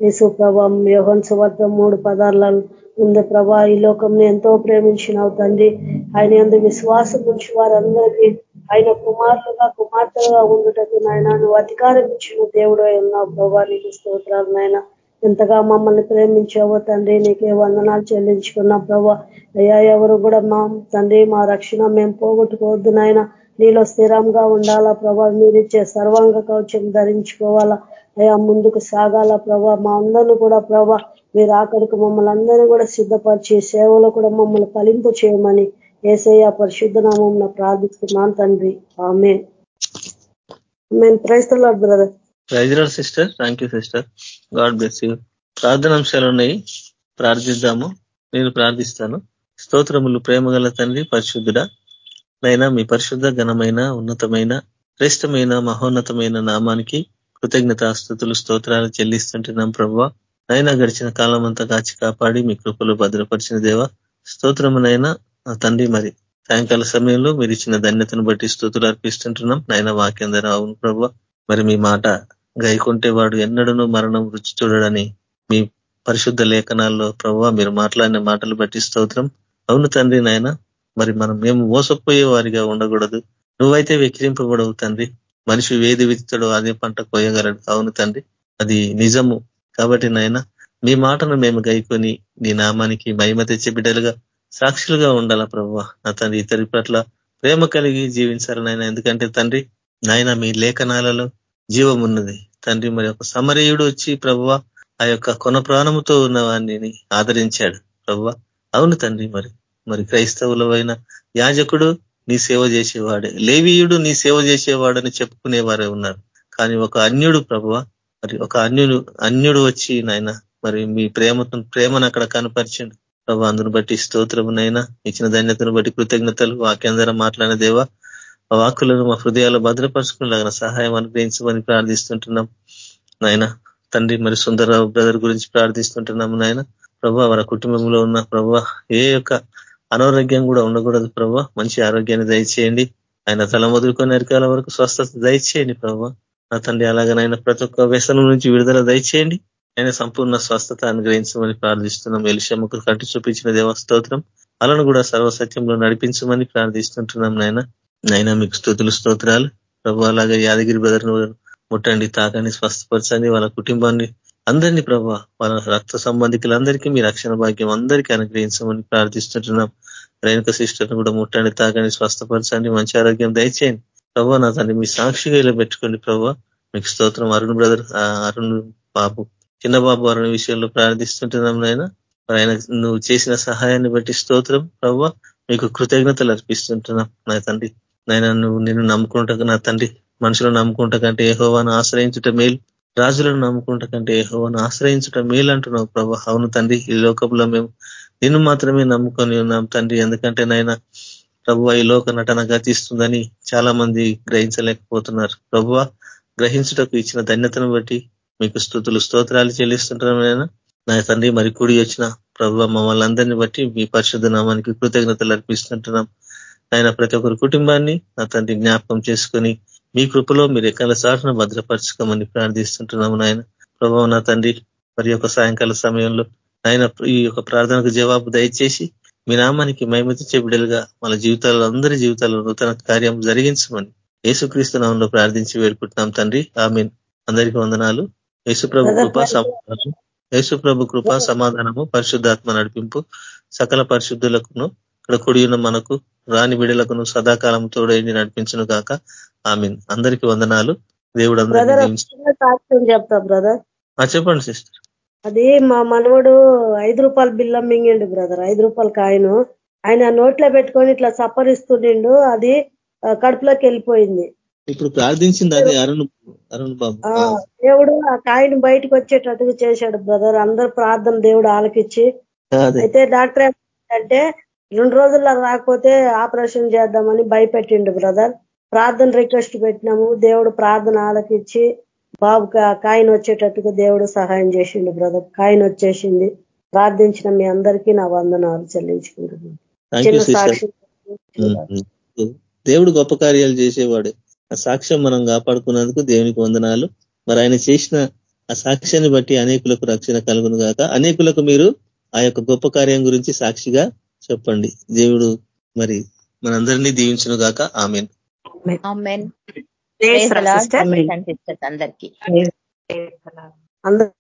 యేసు ప్రభావం యోహన్ సువార్త మూడు పదార్థాలు ఉంది ప్రభా. ఈ లోకం ఎంతో ప్రేమించినావు తండ్రి. ఆయన ఎందు విశ్వాసం నుంచి వారందరికీ ఆయన కుమారులుగా కుమార్తెలుగా ఉండుటకు నాయన నువ్వు అధికారం ఇచ్చిన దేవుడు ఉన్నావు ప్రభా. నీకు స్తోత్రాలు నాయన. ఎంతగా మమ్మల్ని ప్రేమించావో తండ్రి నీకే వందనాలు చెల్లించుకున్నా ప్రభా. అయ్యా ఎవరు కూడా మా తండ్రి మా రక్షణ మేము పోగొట్టుకోవద్దు నాయన. నీలో స్థిరంగా ఉండాలా ప్రభా? మీరిచ్చే సర్వాంగ కవచం ధరించుకోవాలా? అయ్యా ముందుకు సాగాల ప్రభా? మా అందరిని కూడా ప్రభా మీరు ఆఖరికి మమ్మల్ని అందరినీ కూడా సిద్ధపరిచి సేవలో కూడా మమ్మల్ని ఫలింపు చేయమని ఏసయ్య పరిశుద్ధ నామం ప్రార్థిస్తున్నాను తండ్రి. ఆమె మేము praise the Lord brother. Praise Lord sister. Thank you sister. God bless you. ప్రార్థనాంశాలు ఉన్నాయి. ప్రార్థిద్దాము. నేను ప్రార్థిస్తాను. స్తోత్రములు ప్రేమగల తండ్రి పరిశుద్ధుడా. నైనా మీ పరిశుద్ధ ఘనమైన ఉన్నతమైన శ్రేష్టమైన మహోన్నతమైన నామానికి కృతజ్ఞత స్థుతులు స్తోత్రాలు చెల్లిస్తుంటున్నాం ప్రభావ. నైనా గడిచిన కాలం అంతా కాచి కాపాడి మీ కృపలు భద్రపరిచిన దేవ. స్తోత్రమునైనా తండ్రి మరి. సాయంకాల సమయంలో మీరు ఇచ్చిన ధన్యతను బట్టి స్థుతులు అర్పిస్తుంటున్నాం. నాయన వాక్యం ధర అవును ప్రభావ. మరి మీ మాట గైకుంటే వాడు ఎన్నడను మరణం రుచి చూడడని మీ పరిశుద్ధ లేఖనాల్లో ప్రభావ మీరు మాట్లాడిన మాటలు బట్టి స్తోత్రం. అవును తండ్రి నాయన మరి మనం మేము మోసపోయే వారిగా ఉండకూడదు. నువ్వైతే వెక్కిరింపబడవు తండ్రి. మనిషి వేది విత్తడు అదే పంట కోయగలడు. అవును తండ్రి. అది నిజము. కాబట్టి నాయన మీ మాటను మేము గైకొని నీ నామానికి మహిమ తెచ్చే బిడ్డలుగా సాక్షులుగా ఉండాలా ప్రభు నా తండ్రి ఇతరి పట్ల ప్రేమ కలిగి జీవించాలి నాయన. ఎందుకంటే తండ్రి నాయన మీ లేఖనాలలో జీవం ఉన్నది. తండ్రి మరి ఒక సమరయుడు వచ్చి ప్రభువ ఆ యొక్క కొన ప్రాణముతో ఉన్న వాడిని ఆదరించాడు. ప్రభువ అవును తండ్రి మరి. మరి క్రైస్తవులవైన యాజకుడు నీ సేవ చేసేవాడే లేవీయుడు నీ సేవ చేసేవాడని చెప్పుకునేవారే ఉన్నారు. కానీ ఒక అన్యుడు ప్రభువ మరి ఒక అన్యుడు అన్యుడు వచ్చి నాయన మరి మీ ప్రేమతో ప్రేమను అక్కడ కనపరిచిండు. ప్రభు అందును బట్టి స్తోత్రమునైనా ఇచ్చిన ధన్యతను బట్టి కృతజ్ఞతలు వాక్యం ద్వారా మాట్లాడిన దేవా ఆ వాక్కులను మా హృదయాలు భద్రపరుచుకునేలాగిన సహాయం అనుగ్రహించమని ప్రార్థిస్తుంటున్నాం నాయన. తండ్రి మరి సుందరరావు బ్రదర్ గురించి ప్రార్థిస్తుంటున్నాము నాయన. ప్రభా వారి కుటుంబంలో ఉన్న ప్రభా ఏ యొక్క అనారోగ్యం కూడా ఉండకూడదు ప్రభా. మంచి ఆరోగ్యాన్ని దయచేయండి. ఆయన తల మొదలుకొని అరికాల వరకు స్వస్థత దయచేయండి ప్రభావ నా తండ్రి అలాగనైనా ప్రతి ఒక్క వ్యసనం నుంచి విడుదల దయచేయండి. ఆయన సంపూర్ణ స్వస్థత అనుగ్రహించమని ప్రార్థిస్తున్నాం. ఎలిషమ్మకు కంటి చూపించిన దేవస్తోత్రం అలను కూడా సర్వసత్యంలో నడిపించమని ప్రార్థిస్తుంటున్నాం నాయన. నైనా మీకు స్థుతులు స్తోత్రాలు. ప్రభు అలాగా యాదగిరి బ్రదర్ను ముట్టండి తాకండి స్వస్థపరచండి. వాళ్ళ కుటుంబాన్ని అందరినీ ప్రభా వాళ్ళ రక్త సంబంధికులందరికీ మీ రక్షణ భాగ్యం అందరికీ అనుగ్రహించమని ప్రార్థిస్తుంటున్నాం. రేణుక సిస్టర్ను కూడా ముట్టండి తాగని స్వస్థపరచండి మంచి ఆరోగ్యం దయచేయండి. ప్రభా నా తండ్రి మీ సాక్షిగా ఇలా పెట్టుకోండి ప్రభా. మీకు స్తోత్రం. అరుణ్ బ్రదర్ అరుణ్ బాబు చిన్న బాబు అరుణ్ విషయంలో ప్రార్థిస్తుంటున్నాం నాయన. ఆయన నువ్వు చేసిన సహాయాన్ని బట్టి స్తోత్రం ప్రభావ మీకు కృతజ్ఞతలు అర్పిస్తుంటున్నాం. నా తండ్రి నాయన నువ్వు నిన్ను నమ్ముకుంటా నా తండ్రి మనుషులు నమ్ముకుంటా కంటే ఏహోవాను ఆశ్రయించుట మేలు. రాజులను నమ్ముకుంట కంటే యహోవాను ఆశ్రయించుట మేలంటున్నావు ప్రభా. అవును తండ్రి ఈ లోకంలో మేము నిన్ను మాత్రమే నమ్ముకొని ఉన్నాం తండ్రి. ఎందుకంటే నాయన ప్రభు ఈ లోక నటన గతిస్తుందని చాలా మంది గ్రహించలేకపోతున్నారు. ప్రభువ గ్రహించుటకు ఇచ్చిన ధన్యతను బట్టి మీకు స్థుతులు స్తోత్రాలు చెల్లిస్తుంటున్నాం నా తండ్రి మరి కూడి వచ్చిన ప్రభు మమ్మల్ని అందరినీ బట్టి మీ పరిశుద్ధ నామానికి కృతజ్ఞతలు అర్పిస్తుంటున్నాం. ఆయన ప్రతి ఒక్కరి కుటుంబాన్ని నా తండ్రి జ్ఞాపకం చేసుకొని మీ కృపలో మీరు ఎక్కల సాటున భద్రపరచుకోమని ప్రార్థిస్తుంటున్నాము నాయన. ప్రభావ నా తండ్రి మరి యొక్క సాయంకాల సమయంలో ఆయన ఈ యొక్క ప్రార్థనకు జవాబు దయచేసి మీ నామానికి మైమతిచ్చే బిడ్డలుగా మన జీవితాల్లో అందరి జీవితాల్లో నూతన కార్యం జరిగించమని యేసుక్రీస్తు నామంలో ప్రార్థించి వేడుకుంటున్నాం తండ్రి. ఆమె అందరికీ వందనాలు. యేసుప్రభు కృప సమాధానం యేసుప్రభు కృప సమాధానము. పరిశుద్ధాత్మ నడిపింపు. సకల పరిశుద్ధులకును ఇక్కడ కుడి ఉన్న మనకు రాని బిడలకును సదాకాలం తోడైంది నడిపించను కాక ఆమె అందరికీ వందనాలు. దేవుడు చెప్తా బ్రదర్. చెప్పండి సిస్టర్. అది మా మనవడు ఐదు రూపాయల బిల్ల మింగిండు బ్రదర్. ఐదు రూపాయల కాయను. ఆయన నోట్లో పెట్టుకొని ఇట్లా సప్పరిస్తుండిండు అది కడుపులోకి వెళ్ళిపోయింది. ఇప్పుడు ప్రార్థించింది అది అరుణ్ అరుణ్ బాబు. దేవుడు ఆ కాయను బయటకు వచ్చేటట్టుగా చేశాడు బ్రదర్. అందరు ప్రార్థన దేవుడు ఆలకిచ్చి. అయితే డాక్టర్ అంటే రెండు రోజుల్లో రాకపోతే ఆపరేషన్ చేద్దామని భయపెట్టిండు బ్రదర్. ప్రార్థన రిక్వెస్ట్ పెట్టినాము. దేవుడు ప్రార్థన ఆలకిచ్చి బాబు కాయన వచ్చేటట్టుగా దేవుడు సహాయం చేసిండు బ్రదర్. కాయన వచ్చేసింది. ప్రార్థించిన మీ అందరికీ నా వందనాలు చెల్లించుకుంటున్నాను. దేవుడు గొప్ప కార్యాలు చేసేవాడు. ఆ సాక్ష్యం మనం కాపాడుకున్నందుకు దేవునికి వందనాలు. మరి ఆయన చేసిన ఆ సాక్ష్యాన్ని బట్టి అనేకులకు రక్షణ కలుగును గాక. అనేకులకు మీరు ఆ యొక్క గొప్ప కార్యం గురించి సాక్షిగా చెప్పండి. దేవుడు మరి మనందరినీ దీవించును గాక. ఆమెన్. అందరికీ.